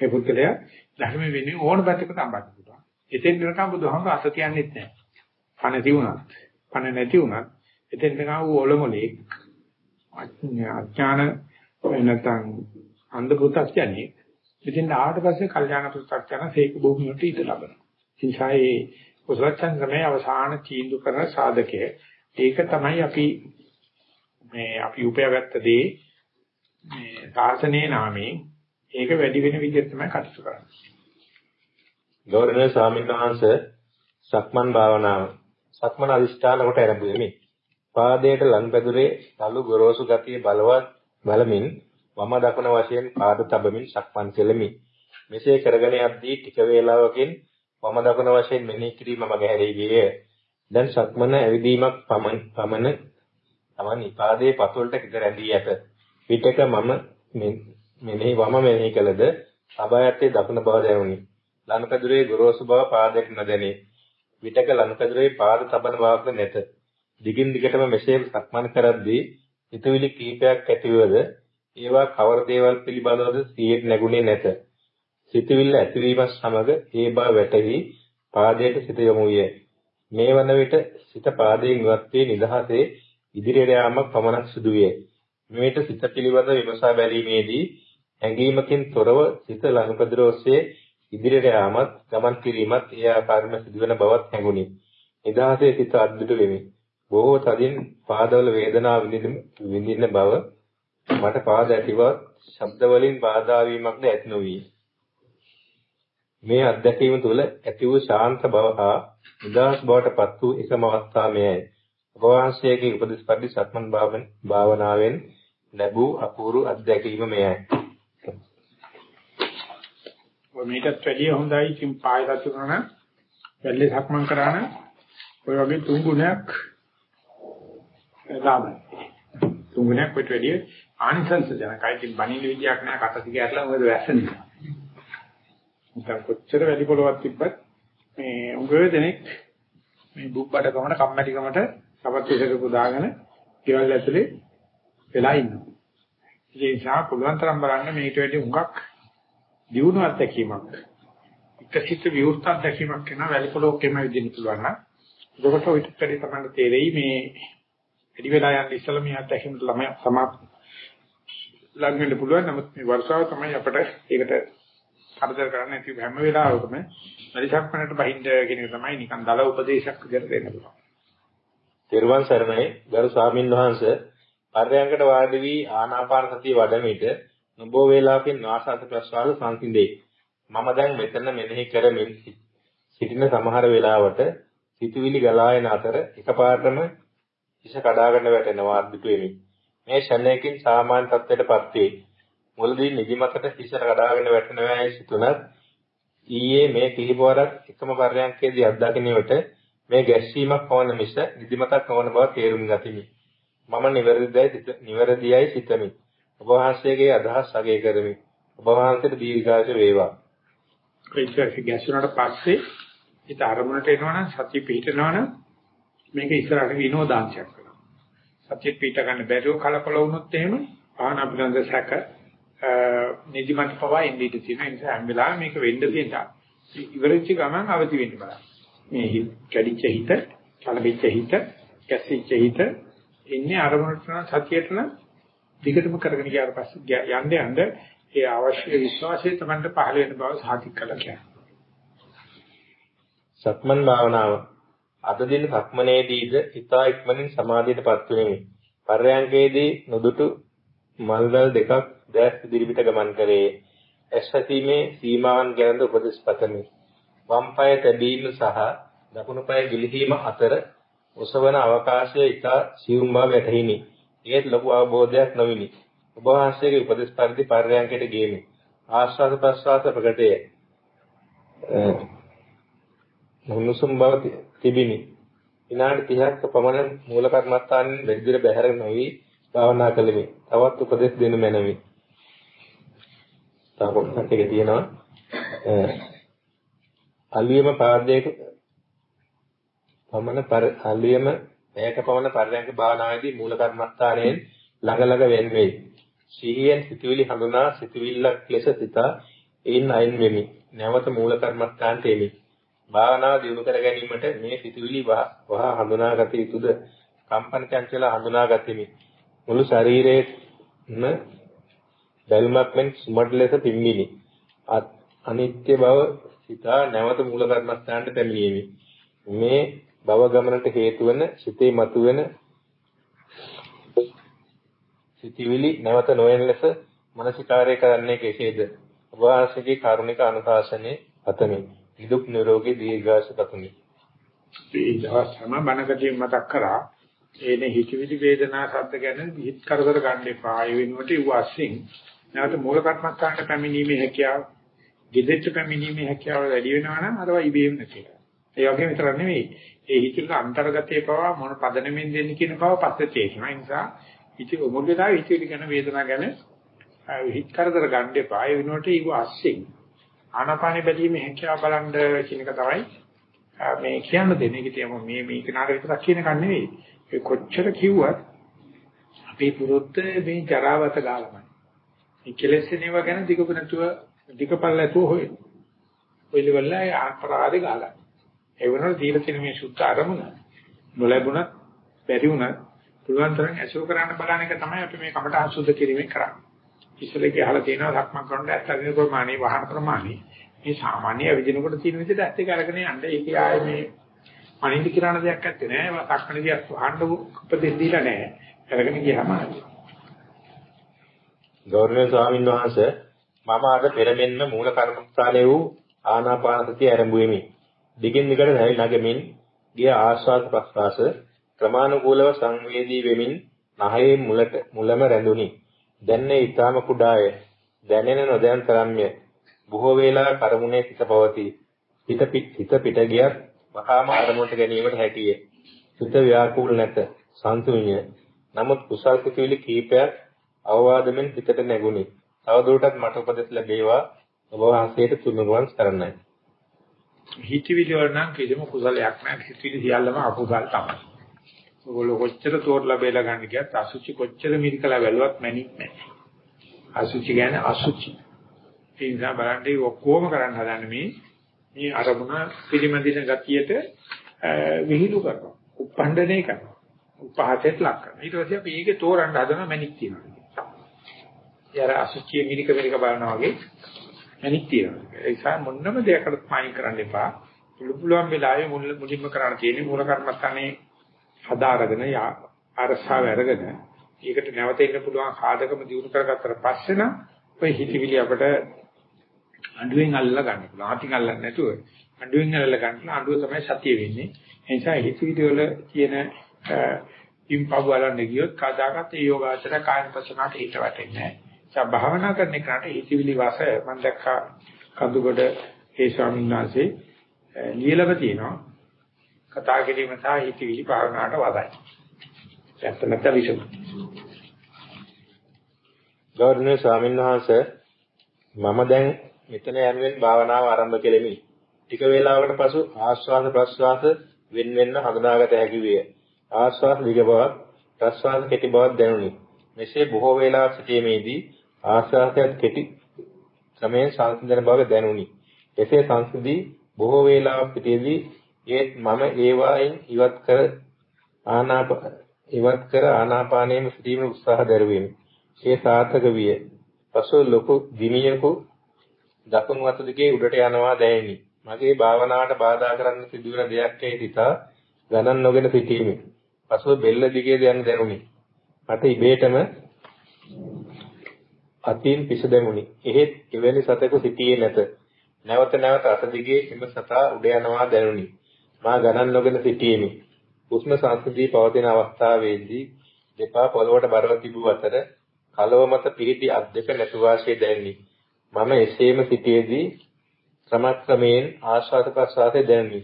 ඒ පුද්ගලයා ධර්ම වෙන්නේ ඕන පැත්තකට අඹන්න පුළුවන්. එතෙන් නිරකම් බුදුහාම අත තියන්නෙත් නැහැ. පණ තියුණත්, පණ නැති වුණත් එතෙන් නිකන් ඌ ඔලොමලේ අඥාන නැත්නම් අන්ධ පුතක් කියන්නේ. ඉතින් ආවට පස්සේ කල්යාණ පුතක් යන සීක භූමියට ඉඳ ලබනවා. ඉන්සයි කුසල ඡන්දමේ අවසාන තීන්දුව කරන සාධකය. ඒක තමයි අපි මේ අපි උපයාගත්ත දේ මේ සාසනයේ නාමයෙන් ඒක වැඩි වෙන විදිහට තමයි කටයුතු කරන්නේ. ගෞරවනීය ස්වාමීන් වහන්සේ සක්මන් භාවනාව සක්මන් අදිෂ්ඨාන කොට ආරම්භ වෙමි. පාදයට ලන්පැදුරේ තලු ගොරෝසු ගතිය බලවත් බලමින් වම දකුණ වශයෙන් පාද තබමින් සක්මන් කෙලමි. මෙසේ කරගෙන යද්දී ටික වේලාවකින් වම දකුණ වශයෙන් මෙනෙහි කිරීම මග හැරී ගියේ. දැන් සක්මන ඇවිදීමක් පමණ පමණ තමන් පාදයේ පතුලට කිද රැඳී ඇත. පිටක මම මෙනෙහි වම මෙනෙහි කළද අබයත්තේ දකුණ බව දැනුනි. ලනුපැදුරේ ගොරෝසු බව පාදයට නොදැනේ. විටක ලනුපැදුරේ පාද තබන බවක් නැත. දිගින් දිගටම මෙසේ සක්මන් කරද්දී හිතවිලි කීපයක් ඇතිවද ඒවා කවර දේවල් පිළිබඳවද සිහියට නැගුණේ නැත. සිතවිල්ල ඇතිවීමත් සමග ඒ බව වැටහි පාදයට සිත යොමු විය. මේ වන විට සිත පාදයෙන් ඉවත් වී නිදහසේ ඉදිරියට යාමක් පමණක් සිදු විය. මෙවිට සිත පිළිබඳ විමසා බැලීමේදී හැඟීමකින් තොරව සිත ලඟපදර ඔස්සේ ඉදිරියට යාමත් ගමන් කිරීමත් ඒ ආකාරයෙන්ම සිදුවන බවත් හැඟුණි. නිදහසේ සිත අද්දුට වෙමි. බොහෝ තදින් පාදවල වේදනාව විඳින බව මට පාද ඇතිව ශබ්ද වලින් බාධා වීමක්ද ඇති නොවිය. මේ අත්දැකීම තුළ ඇති වූ ශාන්ත බව හා නිදහස් බවට පත් වූ එකම අවස්ථාව මෙයයි. ඔබ වහන්සේගේ උපදෙස් පරිදි සක්මන් භාවනාවෙන් ලැබූ අපූර්ව අත්දැකීම මෙයයි. ඔය මේකත් වැඩිය හොඳයි ඉතින් පාය රතු කරන වැල්ලේ සක්මන් කරාන ඔය වගේ තුන් ගුණයක් ලාභයි. තුන් ගුණයක් වට වැඩිය ආනිසංස ජනකයි ඉතින් බණින විදියක් නෑ කට දිග ඇරලා මොකද වැස්සෙන්නේ. නැත්නම් කොච්චර වැඩි පොළවක් තිබ්බත් මේ උගව දෙනෙක් මේ බුබ්බඩ කමන කම්මැලි කමට සපත් විසක පුදාගෙන ගෙවල් ඇතුලේ වෙලා ඉන්නවා. ඒ නිසා පුළුවන් තරම් බලන්න මේකට වැඩි හුඟක් දියුණු අත්දැකීමක්. එකසිත විවෘත අත්දැකීමක් කරන වැලි පොළොක්කෙම විදිහට පුළුවන් නම් ඒකට ඔයිට පරි තමයි තේරෙයි මේ වැඩි වෙලා යන ඉස්සල මේ අත්දැකීමට ළමයි සමාප්ත ලඟ වෙන්න පුළුවන් නමුත් මේ වර්ෂාව තමයි අපිට ඒකට කරදර කරන්නේ නැති හැම වෙලාවකම පරිසක්මනට බහින්ද කියන එක තමයි නිකන් දල උපදේශයක් විදිහට දෙන්න පුළුවන්. තෙරුවන් සරණයි ගරු ස්වාමින් වහන්සේ පර්යංකට වාඩි වී ආනාපාන සතිය වඩන විට නොබෝ වේලාවකින් නාසාත ප්‍රශ්වාස සංසිඳේ. මම දැන් මෙතන මෙනෙහි කරමින් සිටින සමහර වෙලාවට සිතුවිලි ගලා යන අතර එකපාරටම හිස කඩාගෙන වැටෙනවා අද්දුට වෙමි. මේ ෂණයකින් සාමාන්‍ය තත්ත්වයටපත් වේ. මුලදී නිදිමතට හිස කඩාගෙන වැටෙනවායි සිතුණත් ඊයේ මේ කිහිපවරක් එකම පර්යංකයේදී අත්දකින්නට මේ ගැස්සීමක් වන මිස නිදිමතක් නොවන බව තේරුම් ගතිමි. මම නිවැරදිදයි නිවැරදියයි සිතමි. ඔබ වහන්සේගේ අදහස් අගය කරමි. ඔබ වහන්සේට දීර්ඝායුෂ වේවා. ඒක ගැස්සුණාට පස්සේ ඊට අරමුණට එනවනම් සතිය පිහිටනවනම් මේක ඉස්සරහට විනෝදාංශයක් වෙනවා. සතිය පිහිට ගන්න බැරුව කලකොල වුණොත් එහෙම ආන අපිනන්ද සැක නිදිමත පවා ඉඳී තියෙන නිසා හැම වෙලාවෙම මේක වෙන්න තියෙනවා. ඉවරෙච්ච ගමන් අවදි වෙන්න බලන්න. මේ කැඩිච්ච හිත, කලබිච්ච හිත, කැසිච්ච හිත ඉන්නේ අරමුණට නම් සතියට නම් දිගටම කරගෙන ගියාට පස්සේ යන්න යන්න ඒ අවශ්‍ය විශ්වාසය තමයි පහළ වෙන බව සාතික කළා කියන්නේ. සක්මන් භාවනාව අද දින සක්මනේදීද හිතා ඉක්මනින් සමාධියටපත් වෙමි. පර්යංකේදී නුදුටු මල්වැල් දෙකක් දැස් ඉදිරිපිට ගමන් කරේ. ඇස්වැසීමේ සීමාවන් ගැන උපදෙස් පතමි. වම් පාය තැබීම සහ දකුණු පාය ගිලිහීම අතර ඔසවන අවකාශය ඉතා සියුම් බව වැටහිනි. ඒත් ලොකු අවබෝධයක් නොවිනි. ඔබ වහන්සේගේ උපදෙස් පරිදි පර්යංකයට ගියමි. ආශ්වාස ප්‍රශ්වාස ප්‍රකටය. මුනුසුම් බව තිබිනි. විනාඩි 30ක පමණ මූල කර්මස්ථානයේ වැඩිදුර බැහැර නොවි භාවනා කළෙමි. තවත් උපදෙස් දෙනු මැනවි. තව කොටසක් එක තියෙනවා. අලියම පාදයක පමණ පර අලියම පැයක පමණ පරිණක භාවනාවේදී මූල කර්මස්ථානයෙන් ළඟ ළඟ වෙන් වෙයි. සිහියෙන් සිතුවිලි හඳුනා සිතුවිල්ලක් ලෙස සිතා එයින් අයින් වෙමි. නැවත මූල කර්මස්ථානට එමි. භාවනාව දියුණු කර ගැනීමට මේ සිතුවිලි වහ හඳුනාගත යුතුද? කම්පන චංචල හඳුනාගතිමි. මුළු ශරීරයේම බැලුමක් මෙන් සුමඩ ලෙස පිම්බිනි. අනිත්‍ය බව සිතා නැවත මූල කර්මස්ථානට පැමිණීමේ මේ භව ගමනට හේතු වන සිතේ මතුවෙන සිතිවිලි නැවත නොයන ලෙස මනසිකාරය කරන්නේ කෙසේද? ඔබ වහන්සේගේ කාරුණික අනුශාසනයේ පතමි. නිදුක් නිරෝගී දීර්ඝාස පතමි. මේ දවස් හැම බණකදී මතක් කරා එනේ හිතවිලි වේදනා සද්ද ගැන හිත කරදර ගන්න එපා. ඒ වෙනුවට ඉව අස්සින් නැවත මූල කර්මස්ථානට පැමිණීමේ හැකියාව, gedෙච්ච පැමිණීමේ හැකියාව වැඩි වෙනවා නම් අරවා ඉබේම නැති වෙනවා. ඒ වගේම විතර නෙවෙයි. ඒ හිතේ අන්තර්ගතයේ පවා මොන පදනමින් දෙන්නේ කියන බව පස්සේ තේරෙනවා. ඒ නිසා හිත මොකදලා හිතවිලි ගැන වේදනා ගැන හිත කරදර ගන්න එපා. ඒ වෙනුවට ඉව අස්සින් ආනාපානෙ බැලීමේ හැකියාව බලන්න කියන එක තමයි මේ කියන්න දෙන්නේ. ඒක තියම මේ මේ කෙනාට විතරක් කියන එකක් නෙවෙයි. ඒ කොච්චර කිව්වත් අපේ පුරුද්ද මේ ජරාවත ගාලමයි. මේ කෙලෙස් නේව ගැන දිගපු නැතුව දිගපල් නැතුව හොයන. ඔය ලෙවල් එක අපරාධේ ගාලා. ඒ වෙනකොට දීලා තියෙන මේ සුද්ධ අරමුණ නොලැබුණත් බැරි වුණත් පුළුවන් තරම් ඇසුර කරන්න බලන එක තමයි අපි මේ කමට අසුද්ධ කිරීමෙන් කරන්නේ. ඉස්සෙල්ලේ අහලා තියෙනවා ලක්මන් කරනකොට ඇත්තගෙන ප්‍රමාණي වහන ප්‍රමාණي මේ සාමාන්‍ය විදිනකොට තියෙන විදිහට ඇත්ත එක අරගෙන යන්න ඒක ආයේ මේ අනින්ද කිරණ දෙයක් නැත්තේ නෑ සක්මණේදී වහන්න උපදෙස් දීලා නෑ අරගෙන ගියාම ගෞරවනීය ස්වාමීන් වහන්සේ මම අද පෙරමෙන්න මූල කර්මස්ථානයේ වූ ආනාපාන සතිය ආරම්භුවෙමි. දිගින් දිගට නැවි නැගෙමින් ගිය ආස්වාද ප්‍රස්වාස ක්‍රමානුකූලව සංවේදී වෙමින් නහයේ මුලට මුලම රැඳුනි. දැන්නේ ඊටාම කුඩාය. දැනෙන නොදැන තරම්ය. බොහෝ වේලා කරමුණේ සිට පවතී. හිත හිත පිට ගියත් වහාම අරමුණට ගැනීමට හැකිය. හිත ව්‍යාකූල නැත. සංසුන්‍ය. නමුත් කුසල් කුසීලි කීපයක් අවවාදෙන් හිතට නැගුණි. තවදුරටත් මට උපදෙස් ලැබේවා. ඔබ වහන්සේට තුනුරුවන් සරණයි. හිතවිලි වල නම් කිසිම කුසලයක් නැහැ. හිතවිලි සියල්ලම අකුසල් තමයි. ඔයගොල්ලෝ කොච්චර තෝරලා බේලා ගන්න ගියත් අසුචි කොච්චර මිරිකලා වැළුවත් මැනික් නැහැ. අසුචි කියන්නේ අසුචි. ඒ නිසා බලන්නේ ඔක්කොම කරන්න හදන්නේ මේ මේ අරමුණ පිළිමදින ගතියට විහිළු කරනවා. උපණ්ඩණය කරනවා. උපහාසයට ලක් කරනවා. ඊට පස්සේ අපි ඒකේ තෝරන්න හදන මැනික් තියෙනවා. යාර අසුචිය මිරික මිරික බලනවා වගේ මැනික් තියෙනවා. ඒ නිසා මොන්නම දෙයකට පයින් කරන්න එපා. පුළු පුළුවන් වෙලාවේ මුලින්ම කරන්න තියෙන්නේ මූල කර්මස්ථානේ හදාරගෙන අරසාව අරගෙන ඒකට නැවත ඉන්න පුළුවන් සාධකම දිනු කරගත්තට පස්සේ නම් ඔය හිතවිලි අපිට අඬුවෙන් අල්ලලා ගන්න පුළුවන්. ආටින් අල්ලන්නේ නැතුව අඬුවෙන් අල්ලලා ගන්න අඬුව තමයි සතිය වෙන්නේ. ඒ නිසා හිතවිලි වල තියෙන ඉම්පව වලන්නේ ගියොත් කදාගත් ඒ යෝගාචර කායන පසනාට හිත වැටෙන්නේ නැහැ. ඒ භාවනා කරන එකට හිතවිලි වාස මම දැක්කා කඳුගොඩ ඒ ස්වාමීන් වහන්සේ ලියලව තියෙනවා. කතා කිරීම සහ හිතවිලි භාවනාවට වදයි. ඇත්ත නැත්නම් විසම. ගෞරවනීය ස්වාමීන් වහන්සේ මම දැන් මෙතන යනුවෙන් භාවනාව ආරම්භ කෙලෙමි. ටික වේලාවකට පසු ආශ්වාස ප්‍රශ්වාස වෙන වෙන්න හඳුනාගත හැකි විය. ආශ්වාස දිග බවක් ප්‍රශ්වාස කෙටි බවක් දැනුනි. මෙසේ බොහෝ වේලාවක් සිටීමේදී ආශ්වාසයත් කෙටි ක්‍රමයෙන් සංසිඳන බව දැනුනි. එසේ සංසිඳී බොහෝ වේලාවක් සිටීදී ඒත් මම ඒවායින් ඉවත් කර ආනාප ඉවත් කර ආනාපානයේම සිටීමේ උත්සාහ දරුවෙමි. ඒ සාර්ථක විය. පසු ලොකු දිමියකු දකුණු අත දිගේ උඩට යනවා දැනිනි. මගේ භාවනාවට බාධා කරන්න සිදුවන දෙයක් ඒ සිතා ගණන් නොගෙන සිටීමි. පසුව බෙල්ල දිගේ යන දැනුනි. මට ඉබේටම අතින් පිස දැමුනි. එහෙත් එවැනි සතෙකු සිටියේ නැත. නැවත නැවත අත දිගේ එම සතා උඩ යනවා දැනුනි. මා ගණන් නොගෙන සිටීමි. උෂ්ම සංස්කෘතිය පවතින අවස්ථාවේදී දෙපා පොළවට බරව තිබූ අතර කලව මත පිහිටි අත් දෙක නැතු වාසිය දැනිනි. මම එසේම සිටියේදී ක්‍රමක්‍රමයෙන් ආශ්වාස ප්‍රශ්වාසය දැනුනි.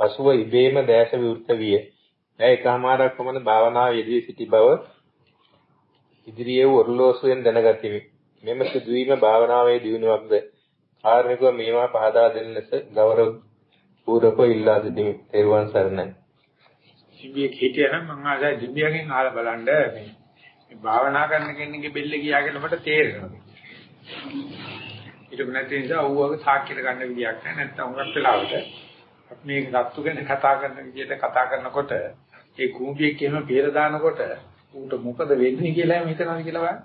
පසුව ඉබේම දැස විවෘත විය. දැන් එකමාරක් පමණ භාවනාව යෙදී සිටි බව ඉදිරියේ ඔරලෝසුවෙන් දැනගතිමි. මෙම සිදුවීම භාවනාවේ දියුණුවක්ද කාර්මිකව මේවා පහදා දෙන ලෙස ගෞරව පූර්වකව ඉල්ලා සිටිමි. තෙරුවන් සරණයි. සිබියේ හිටියනම් මම ආසයි දිබ්බියගෙන් අහලා බලන්න මේ මේ භාවනා කරන කෙනෙක්ගේ බෙල්ල ගියා කියලා මට තේරෙනවා. ඊට නැති නිසා ඌවගේ සාක්ෂියට ගන්න විදියක් නැහැ. නැත්නම් උගත් වෙලාවට අපි මේ සත්තු ගැන කතා කරන විදිහට කතා කරනකොට ඒ කූඹියෙක් කියන බේර දානකොට ඌට මොකද වෙන්නේ කියලා හිතනවා කියලා බලන්න.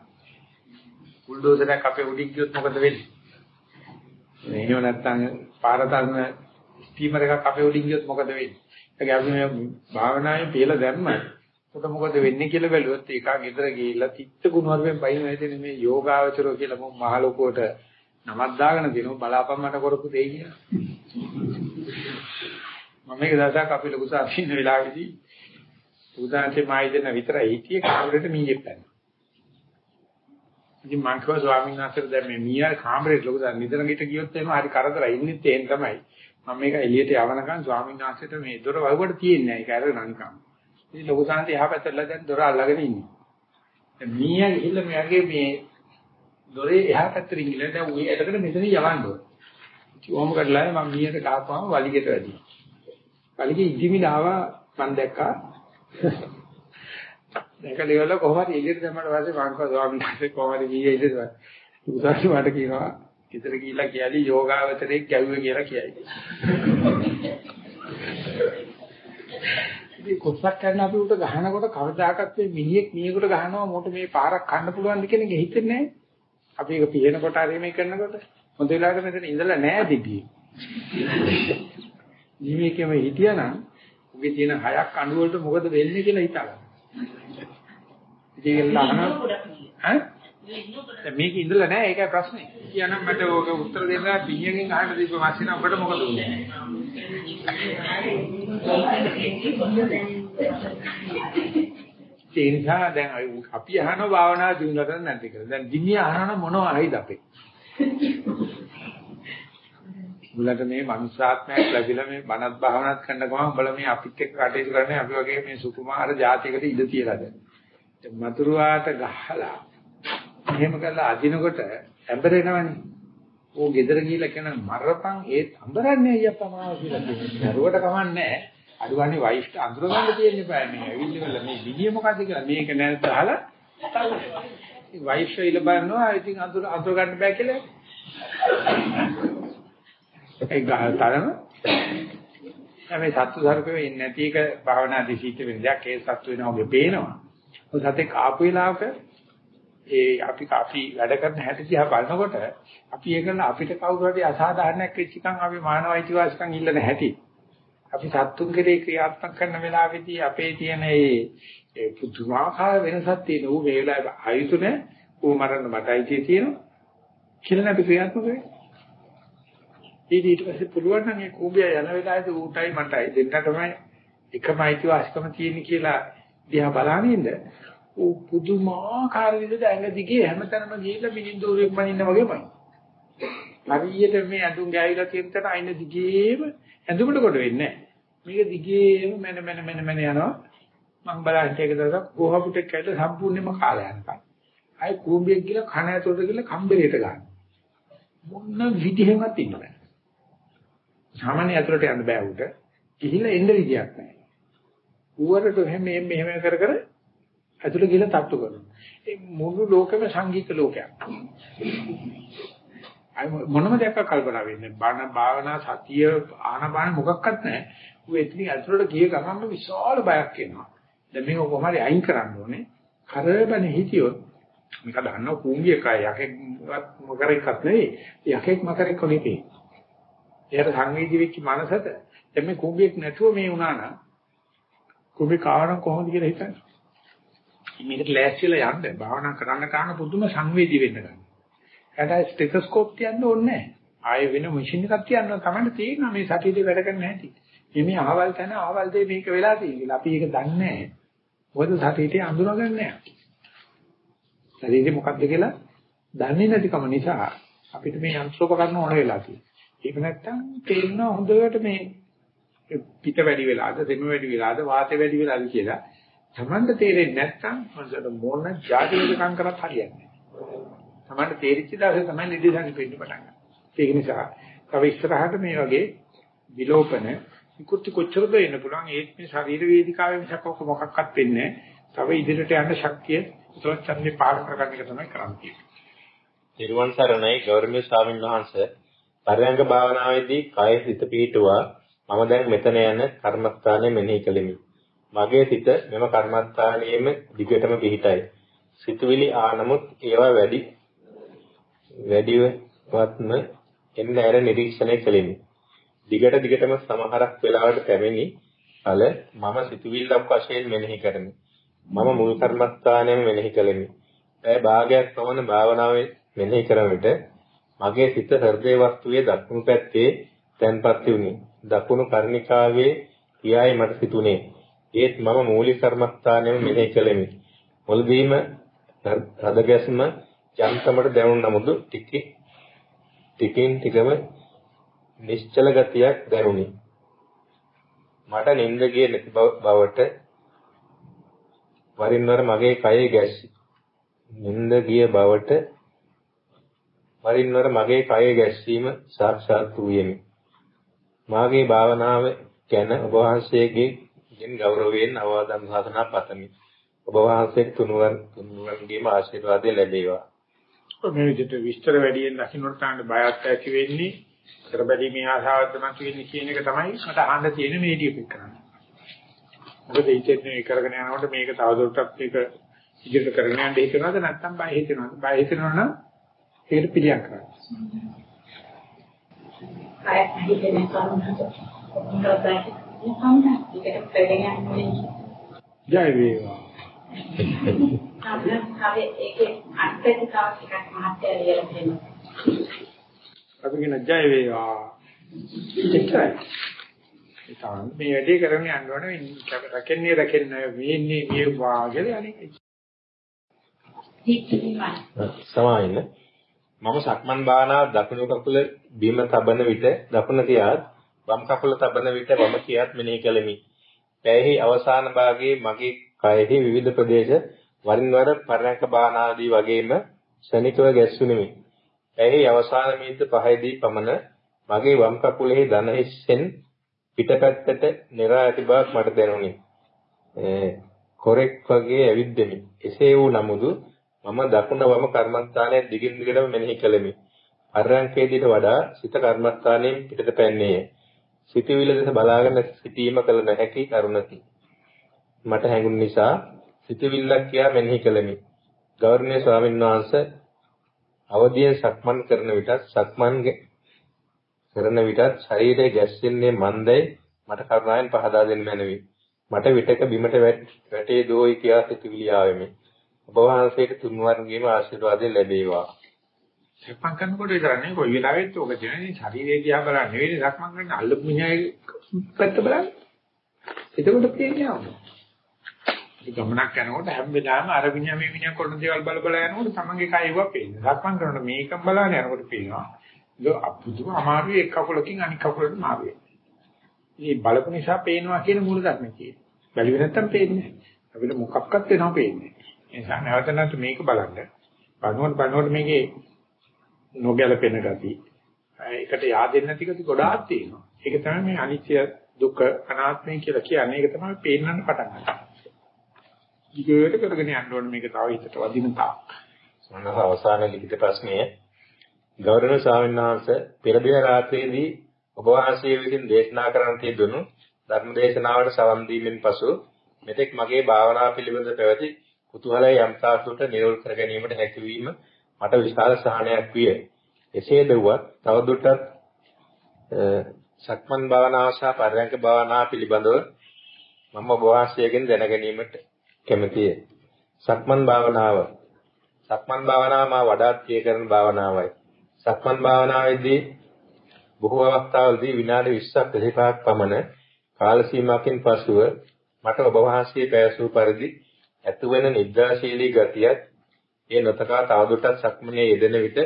බුල්ඩෝසරයක් අපේ උඩින් ගියොත් මොකද වෙන්නේ? එහෙම නැත්නම් පාරතරන ස්ටීමර් එකක් අපේ උඩින් ගියොත් මොකද වෙන්නේ? ඒක අපි මේ භාවනාවේ පියලා දැම්ම උට මොකද වෙන්නේ කියලා බැලුවොත් ඒක ගෙදර ගිහිල්ලා තිත්ත ගුණවර්ගෙන් පයින් වෙන්නේ මේ යෝගාවචරෝ කියලා මම මහ ලොකුවට නමක් දාගෙන දෙනවා බලාපන් මට කරපු දෙයි කියලා. මම මේක දැසක් අපි ලොකු සාපින්න වෙලාවේදී උදාන්සේ මායිදෙන විතරයි හිටියේ කාමරේට මීයක් පැන්න. ඉතින් මං කිව්වා ස්වාමීන් වහන්සේට දැන් මේ මීයා කාමරේට ලොකු දැන් නිදන ගිට ගියොත් එහෙම හරි කරදරයි ඉන්නේ තේන් තමයි. මම මේක එළියට යවනකන් ස්වාමීන් වහන්සේට මේ දොර වහුවට තියෙන්නේ නැහැ. ඒක අරගෙන නිකන්. ඉතින් ලොකු සාන්ති එහා පැත්තට දැන් දොර අල්ලගෙන ඉන්නේ. දැන් මීයා ගිහිල්ලා මෙයාගේ මේ දොරේ එහා පැත්තට ගිහිල්ලා දැන් උයි එතකට මෙතන යවන්න ඕන. ඉතින් ඕම කරලා මම මීයට ගහපුවාම වලිගෙට වැඩි. වලිගේ ඉදිමිලාව මම දැක්කා. දැකලා ඉවරලා කොහොමද එළියට දැම්මට පස්සේ මං කව ස්වාමීන් වහන්සේ කොහොමද ගියේ ඉතින් උදාහරණ මට කියනවා ඉතර ගිහිල්ලා කියලි යෝගාවතරේ ගැව්වේ කියලා කියයි. ඉතින් කොස්සක් කරන අපි උට ගහනකොට කවදාකවත් මේ මිනිහෙක් මිනිහෙකුට ගහනවා මොකට මේ පාරක් කන්න පුළුවන්ද කියන එක හිතෙන්නේ නැහැ. අපි ඒක පිළිනකොට හරි මේ කරනකොට හොඳ වෙලාවට මෙතන ඉඳලා නැහැ දිදී. ජීවිතේම හිටියානම් උගේ තියෙන හයක් අණු වලට මොකද වෙන්නේ කියලා හිතලා. ඉතින් අහනවා ඈ මේක ඉඳලා නැහැ ඒකයි ප්‍රශ්නේ. කියනනම් මට ඕක උත්තර දෙන්න පිහියකින් අහන්න දීප මාසින ඔබට මොකද උනේ? ඒ නිසා දැන් අපි අහන භාවනා දිනුනට නැති කියලා. දැන් දින්නේ අහන මොනව අහයිද අපේ? උඹලට මේ මනුස්සාත්මයක් ලැබිලා මේ බණත් භාවනාත් කරන ගමන් උඹලා මේ අපිත් එක්ක කටයුතු කරන්නේ අපි වගේ මේ සුකුමාර જાතියකට ඉඳ තියලාද? මතුරුවාට ගහලා එහෙම කරලා අදිනකොට ඇඹරෙනවනේ. ඕ ගෙදර ගිහිල්ලා කියන මරපන් ඒත් අඹරන්නේ අයියප්පා මාව කියලා කියනවා. දරුවට කමන්නේ අඩුවන්නේ වයිෆ්ට අඳුර ගන්න තියෙන්නේ බෑ මේ. ඇවිල්ලිවල මේ විදිය මොකද්ද කියලා මේක නැත් අහලා වයිෆ් ඉල බලනවා ඉතින් අඳුර අඳුර ගන්න බෑ කියලා. ඒ ගහතරම මේ සත්තු සර්පේ ඉන්නේ නැති එක භාවනා දිශීත වෙන දෙයක්. ඒ සත්තු වෙනවා වගේ පේනවා. ඔය සතෙක් ආපු වෙලාවක ඒ අපි අපි වැඩ කරන හැටි දිහා බලනකොට අපි ඒකන අපිට කවුරු හරි අසාධාරණයක් වෙච්ච එකන් අපි මානව අයිතිවාසිකම් ඉල්ලන හැටි අපි සත්තුන් කෙරේ ක්‍රියාත්මක කරන වෙලාවේදී අපේ තියෙන ඒ ඒ පුදුමාකාර වෙනසක් තියෙන ඌ මේ වෙලාවේ ආයුතුනේ ඌ මරන්න මට අයිතිය තියෙනවා කියලා අපි ක්‍රියාත්මක වෙන්නේ ඊට ඊට පස්සේ පුළුවන් නම් ඒ කූඹිය යන වෙලාවේදී ඌටයි මටයි දෙන්නටම එකම අයිතිවාසිකම තියෙන කියලා දිහා බලන ඉඳ ඌ පුදුමාකාර විදිහට ඇඟ දිගේ හැමතැනම ගිහිල්ලා මිනින්දෝරෙක් මනින්න වගේමයි. හරියට මේ ඇඳුම් ගෑවිලා තියෙන තැන අයින දිගේම ඇඳුමට කොට වෙන්නේ නැහැ. මේක දිගේම මන මන මන මන යනවා. මම බලන්න ඒක දවසක් කොහොපුටෙක් කැට සම්පූර්ණයෙන්ම කාලා යනවා. ආයි කූඹියක් ගිහලා කන ඇතුලට ගිහලා කම්බරේට ගන්න. මොන විදිහෙවත් ඉන්න බෑ. සාමාන්‍ය ඇතුලට යන්න බෑ උට. ගිහිල්ලා එන්න විදියක් නැහැ. ඌවරට මෙහෙම මෙහෙම කර කර ඇතුළේ ගිහලා තට්ටු කරනවා. ඒ මුළු ලෝකෙම සංගීත ලෝකයක්. අය මොනම දෙයක් කල්පනා වෙන්නේ බාන භාවනා සතිය ආනපාන මොකක්වත් නැහැ. ඌ එතනින් ඇතුළට ගිය ගමන්ම විශාල බයක් එනවා. දැන් මේක කොහොම හරි අයින් කරන්න ඕනේ. කරබනේ හිටියොත් මේක දන්නව කුඹි එකයි යකෙක් මකරෙක්වත් නෙවෙයි. යකෙක් මකරෙක් කොනෙකේ. එයාට සංවේදී වෙච්ච මනසට දැන් මේ කුඹියක් නැතුව මේ වුණා නම් කුඹි කාවනම් කොහොමද කියලා හිතන්නේ. මේකට ලෑස්තිලා යන්න භාවනා කරන්න කාන පුදුම සංවේදී වෙන්න ගන්න. එයාට ස්ටෙතොස්කෝප් තියන්න ඕනේ නැහැ. ආයෙ වෙන මැෂින් එකක් තියන්න තමයි තේරෙනවා මේ සතියේ වැඩ කරන්න හැටි. මේ ආවල් තැන ආවල් දෙය මේක වෙලා තියෙනවා. අපි ඒක දන්නේ නැහැ. මොකද සතියේ අඳුනගන්නේ නැහැ. ශරීරේ මොකක්ද කියලා දන්නේ නැතිකම නිසා අපිට මේ යන්ත්‍රෝපකරණ ඕන වෙලා තියෙනවා. ඒක නැත්තම් තේරෙනවා හොඳට මේ පිට වැඩි වෙලාද, දෙම වැඩි වෙලාද, වාතය වැඩි වෙලාද කියලා තමන්ට තේරෙන්නේ නැත්නම් මොනසට මොන જાති වේදකම් කරත් හරියන්නේ නැහැ. තමන්ට තේරිච්ච දවසේ තමයි නිදි සංකේපෙන්න පටන් ගන්න. ඒක නිසා තව ඉස්සරහට මේ වගේ විලෝපන විකෘති කොච්චරද එන්න පුළුවන් ඒත් මේ ශරීර වේදිකාවේ මිසක් ඔක මොකක්වත් වෙන්නේ තව ඉදිරියට යන්න ශක්තිය උත්තරචන්දේ පාර කරගන්න එක තමයි කරන්නේ. නිර්වන් සරණයි ගෞරවනීය ස්වාමීන් වහන්සේ පරයන්ක භාවනාවේදී කය සිත පිහිටුවා මම දැන් මෙතන යන කර්මස්ථානය මෙනෙහි කළෙමි. මගේ සිත මෙම කර්මස්ථානයේම දිගටම පිහිටයි. සිතුවිලි ආනමුත් ඒවා වැඩි වැඩිවත්ම එන්න ඇර නිරීක්ෂණය කළෙමි. දිගට දිගටම සමහරක් වෙලාවට පැමිණි ඵල මම සිතුවිල්ලක් වශයෙන් මෙනෙහි කරමි. මම මුල් කර්මස්ථානයේම මෙනෙහි කළෙමි. ඒ භාගයක් පමණ භාවනාවේ මෙනෙහි කරන විට මගේ සිත හෘදේ වස්තුවේ දකුණු පැත්තේ තැන්පත් වුණි. දකුණු කර්ණිකාවේ පියායි මට සිතුනේ. ඒත් මම මූලික කර්මස්ථානයම මෙහෙ කළෙමි. මුලදීම රදගැස්ම යන්තමට දැනුණ නමුදු ටික ටිකින් ටිකම නිශ්චල ගතියක් දැනුනි. මට නිින්ද ගියේ නැති බවට වරින් වර මගේ කයේ ගැස්සි. නිින්ද ගිය බවට වරින් වර මගේ කයේ ගැස්සීම සාක්ෂාත් වූයෙමි. මාගේ භාවනාව ගැන ඔබ වහන්සේගෙන් ගෞරවයෙන් අවවාදන් සාසනා පතමි. ඔබ වහන්සේට තුනුවන් තුනුවන්ගේම ආශිර්වාදය ලැබේවා. මේ විදිහට විස්තර වැඩියෙන් දකින්නට තාන්න බයක් ඇති වෙන්නේ කරබැලීමේ ආසාවක්ද මත වෙන්නේ කියන එක තමයි මට අහන්න තියෙන මේ ඩීප් කරන්නේ. මොකද ඉතින් කරගෙන යනකොට මේක තවදුරටත් මේක ඉදිරියට කරගෙන යන්න හිතනවද නැත්නම් බය හිතනවද? බය හිතනවා නම් ඒකට පිළියම් කරන්න. ජය වේවා. අපේ කියන ජය වේවා. එච්චරයි. ඒතන මේ වැඩේ කරගෙන යන්න ඕනේ රැකෙන්නේ රැකෙන්නේ වෙන්නේ මේ වාගේ අනික. සමායින්න මම සක්මන් භාවනාව දකුණු කකුල බිම තබන විට දකුණ තියාත් වම් කකුල තබන විට වම තියාත් මෙනෙහි කළෙමි. පැයෙහි අවසාන භාගයේ මගේ කයෙහි විවිධ ප්‍රදේශ වරින් වර පරණක භාවනාදී වගේම ශනිකව ගැස්සුනිමි. ඇහි අවසාන මිනිත් 5දී පමණ මගේ වම් කකුලෙහි දන හිස්සෙන් පිටපැත්තට නිරා ඇති බවක් මට දැනුනි. කොරෙක් වගේ ඇවිද්දෙමි. එසේ වූ නමුදු මම දකුණ වම කර්මස්ථානයේ දිගින් දිගටම මෙනෙහි කළෙමි. අරංකේදීට වඩා සිත කර්මස්ථානයෙන් පිටට පැන්නේය. සිතවිල්ල දෙස බලාගෙන සිටීම කළ නොහැකි කරුණකි. මට හැඟුණ නිසා සිතවිල්ලක් කියා මෙනෙහි කළෙමි. ගෞරවනීය ස්වාමීන් වහන්සේ අවදියෙන් සක්මන් කරන විටත් සක්මන් කරන විටත් ශරීරය ගැස්සෙන්නේ මන්දයි මට කරුණාවෙන් පහදා දෙන්න මැනවි. මට විටක බිමට වැටේ දෝයි කියා සිතුවිලි ආවෙමි. ඔබ වහන්සේට තුන්වරගේම ආශිර්වාදය ලැබේවා. සක්මන් කරනකොට විතරනේ කොයි වෙලාවෙත් ඔක තියෙන්නේ ශරීරය දිහා බලන්නේ නෙවෙයි සක්මන් කරන අල්ලපු මිනිහයි පැත්ත බලන්නේ. එතකොට තේන්නේ ආවෝ. ගමනක් යනකොට හැම වෙලාවෙම අර විඤ්ඤා මේ විඤ්ඤා කරන දේවල් බල බල යනකොට තමන්ගේ කය ඒවා පේනවා. සක්මන් කරනකොට මේක බලන්න යනකොට පේනවා. ඒක අපුදුම අමාරුයි එක් කකුලකින් අනිත් කකුලට මාරු වෙනවා. මේ බලපු නිසා පේනවා කියන මූල ධර්ම කියන්නේ. බැලුවේ නැත්තම් පේන්නේ නැහැ. අපිට මොකක්වත් වෙනව පේන්නේ නැහැ. ඒ නිසා නැවත නැවත මේක බලන්න. බලනකොට බලනකොට මේකේ නොගැලපෙන ගති. ඒකට yaadෙන්නේ නැති ගති ගොඩාක් තියෙනවා. ඒක තමයි මේ අනිත්‍ය දුක්ඛ අනාත්මය කියලා කියන්නේ. ඒක තමයි පේන්නන්න පටන් ගන්න. ඊගොඩ කරගෙන යන්න ඕනේ මේක තව හිතට වදින තාක්. සමහර අවසාන ලිඛිත ප්‍රශ්නය ගෞරවනීය ස්වාමීන් වහන්සේ පෙර දින රාත්‍රියේදී ඔබ වහන්සේ විසින් දේශනා කරන්න තියදුණු ධර්ම දේශනාවට සවන් දීමෙන් පසු මෙතෙක් මගේ භාවනා පිළිබඳ පැවති කුතුහලය යම් තාක්ෂුට නිරෝල් කර ගැනීමට හැකියවීම මට විශාල සහනයක් විය. එසේද වුවත් තවදුරටත් සක්මන් භාවනාව සහ පරයන්ක භාවනාව පිළිබඳව මම ඔබ වහන්සේගෙන් දැන ගැනීමට කැමතියි. සක්මන් භාවනාව. සක්මන් භාවනාව මා වඩාත් ප්‍රිය කරන භාවනාවයි. සක්මන් භාවනාවේදී බොහෝ අවස්ථාවලදී විනාඩි 20ක් 35ක් පමණ කාල සීමාවකින් පසුව මට ඔබ වහන්සේ පැවසූ පරිදි ඇතිවන නිද්‍රාශීලී ගතියත් ඒ නොතකා තවදුරටත් සක්මනේ යෙදෙන විට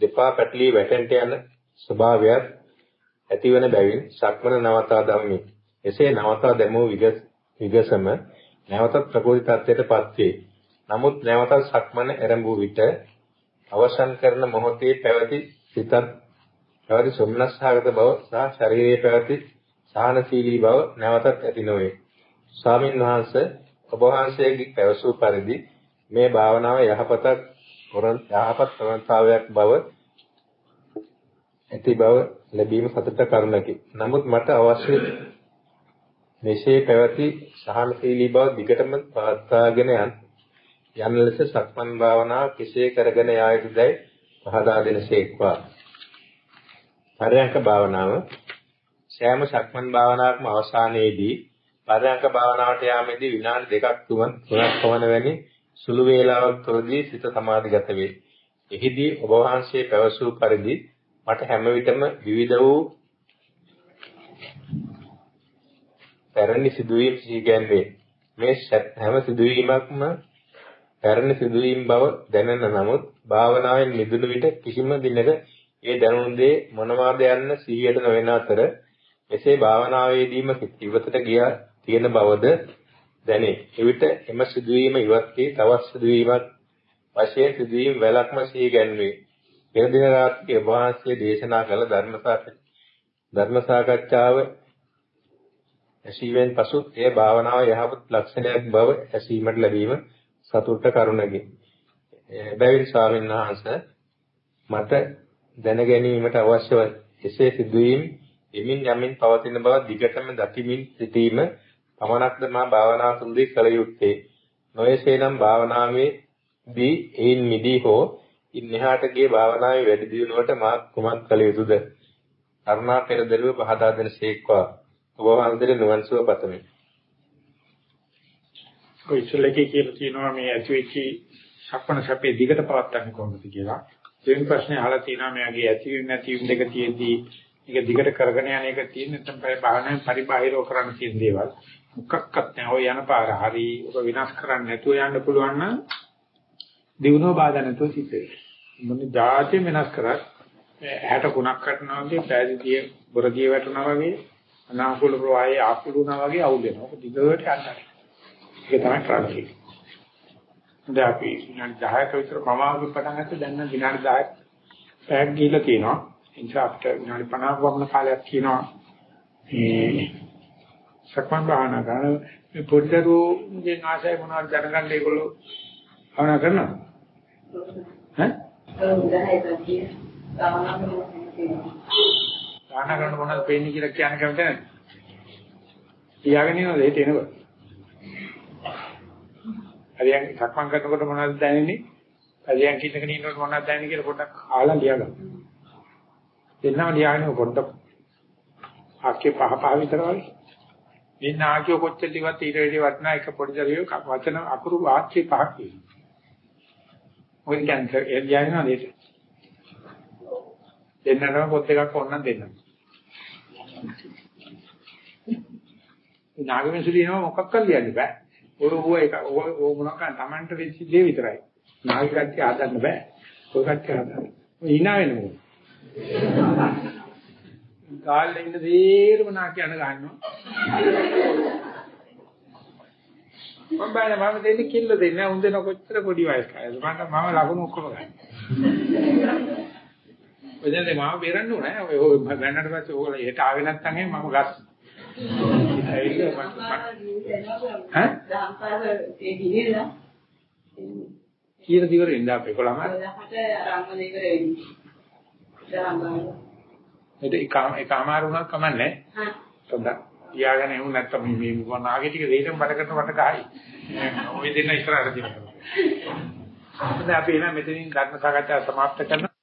දෙපා පැටලී වැටෙන්ට යන ස්වභාවයත් ඇතිවන බැවින් සක්මන නවතා දමමි. එසේ නවතා දැමූ විගසම නැවතත් ප්‍රකෘති තත්ත්වයටපත් වේ. නමුත් නැවතත් සක්මන ආරම්භ විට අවසන් කරන මොහොතේ පැවති සිතත් පැවති සොම්නස්හාගත බව සහ ශරීරයේ පැවති සාහනශීලී බව නැවතත් ඇති නොවේ. ස්වාමින් වහන්සේ ඔබ වහන්සේගේ පැවසූ පරිදි මේ භාවනාව යහපතක් යහපත් ප්‍රවණතාවයක් බව ඇති බව ලැබීම සතුට කරුණකි. නමුත් මට අවශ්‍ය මෙසේ පැවති සහනශීලී බව දිගටම පවත්වාගෙන යන යන ලෙස සක්මන් භාවනාව කෙසේ කරගෙන යා යුතුදයි පහදා දෙනසේක්වා. පරයන්ක භාවනාව සෑම සක්මන් භාවනාවකම අවසානයේදී පරයන්ක භාවනාවට යාමේදී විනාඩි දෙකක් තුනක් තුනක් පමණ වැනි සුළු වේලාවක් තුරදී සිත සමාධිගත වේ. එහිදී ඔබ වහන්සේ පැවසූ පරිදි මට හැම විටම විවිධ වූ පැරණි සිදුවීම් සිහිගැන්වේ. මේ හැම සිදුවීමක්ම පැරණි සිදුවීම් බව දැනෙන නමුත් භාවනාවෙන් මිදුණු විට කිසිම දිනක ඒ දැනුණු දේ මොනවාද යන්න සිහියට නොවන අතර එසේ භාවනාවේදීම ඉවතට ගියා තියෙන බවද දැනේ. එවිට එම සිදුවීම ඉවත් වී තවත් සිදුවීමක් වශයෙන් සිදුවීම් වැලක්ම සිහිගැන්වේ. පෙර දින රාත්‍රියේ වහන්සේ දේශනා කළ ධර්ම සාකච්ඡාව ඇසීමෙන් පසු එය භාවනාව යහපත් ලක්ෂණයක් බව ඇසීමට ලැබීම සතුට කරුණකි. එබැවින් ස්වාමීන් වහන්සේ මට දැන ගැනීමට අවශ්‍ය එසේ සිදුවීම් එමින් යමින් පවතින බව දිගටම දකිමින් සිටීම පමණක්ද මා භාවනා තුලදී කළ යුත්තේ. නොයසේනම් භාවනාවේ දී එයින් මිදී හෝ ඉන්නහාට ගිය භාවනාවේ වැඩි දියුණුවට මා කුමක් කළ යුතුද? කරුණා පෙරදරුව පහදා දෙන ශේක්වා ඔබ වහන්සේට නිවන් සුව පතමි. ඔය ඉස්සෙල්ලකේ කියලා තියෙනවා මේ ඇති වෙච්ච සක්මණ සැපේ දිගට පවත්න්නේ කොහොමද කියලා. දෙවෙනි ප්‍රශ්නේ අහලා තියෙනවා මෙයාගේ ඇති වෙන නැති වෙන දෙක තියෙද්දී මේක දිගට කරගෙන යන එක තියෙන නැත්නම් භාවනාවෙන් පරිබාහිරව කරන්න තියෙන දේවල්. මොකක්වත් නැහැ. ඔය යන පාර හරි ඔබ විනාශ කරන්න නැතුව යන්න පුළුවන් නම් දිනුව බාධා නැතුව සිද්ධ වෙනවා. මොන જાති වෙනස් කරත් 60 ගුණක් කරනවා වගේ පෑදීතිය බොරදිය වැටුණා වගේ අනාකූල ප්‍රවාහයේ ආකුලුණා වගේ අවුල් වෙනවා. ඔක දිගට යනවා. ඒක තමයි කරන්නේ. දැන් අපි විනාඩි 10ක විතර මමාවගේ පටන් ගත්ත දැන් නම් විනාඩි 10ක් පැයක් ගිහිල්ලා තියෙනවා. ඒ නිසා අපිට විනාඩි 50ක වමන කාලයක් තියෙනවා. මේ සක්මන් භාවනා කරන මේ පොඩ්ඩරුගේ ආශය මොනවද දැනගන්න ඒගොල්ලෝ භාවනා කරනවා. ඈ? භාවනා කරන මොනවද පේන්නේ කියලා කියන්න කැමති නැහැ. තියාගෙන ඉන්නවද ඒට එනකොට? හරියන් සක්මන් කරනකොට මොනවද දැනෙන්නේ? හරියන් කින්නකන ඉන්නකොට මොනවද දැනෙන්නේ කියලා පොඩ්ඩක් අහලා ලියා ගන්න. දෙන්නම ලියාගෙන පොඩ්ඩක් ආකේ පහ පහ විතර වගේ. මෙන්න ආකිය කොච්චර දිවත් ඊට වැඩි වටනා එක පොඩි දරුවෙක් වචන අකුරු වාක්‍ය පහක් කියනවා. ඔය කියන්නේ ඒ ලියාගෙන නේද? දෙන්නටම පොත් එකක් ඕනනම් දෙන්නම්. නාගමෙසුලිනව මොකක්ද ලියන්න බෑ. ඔය ඔය එක ඔය මොනවාක් තමන්ට වෙච්ච දේ විතරයි. නාග කට්ටිය ආදන්න බෑ. ඔය කට්ටිය ආදන්න. ඔය hina වෙන මොකද? ගාල්ලේ ඉන්න දේරම නා කියන ගන්නවා. මම බෑ මම දෙන්නේ කිල්ල දෙන්නේ උන් දෙන කොච්චර පොඩි වයස්කයද මම මම ලකුණු ඔක්කොම ගන්න. ඔය දැන් මම බේරන්න ඕනේ ඔය ඔය බැන්නට පස්සේ ඕගොල්ලෝ හෙට ආවේ නැත්නම් එහෙනම් මම ගස්. ඒක මම ඈ? කීර දිවර ඉඳ අපේ කොළම. ඒක එකම එකමාර වුණත් කමන්නේ. හා. පොඩ්ඩක් තියාගෙන එමු නැත්තම් මේ මේ නාගේ ටික දෙයිටම බඩ කරන වට ගහයි. ඔය දෙන්න ඉස්සරහට දිනනවා. හොඳයි අපි එහෙනම් මෙතනින් ධර්ම සාකච්ඡාව સમાપ્ત කරනවා.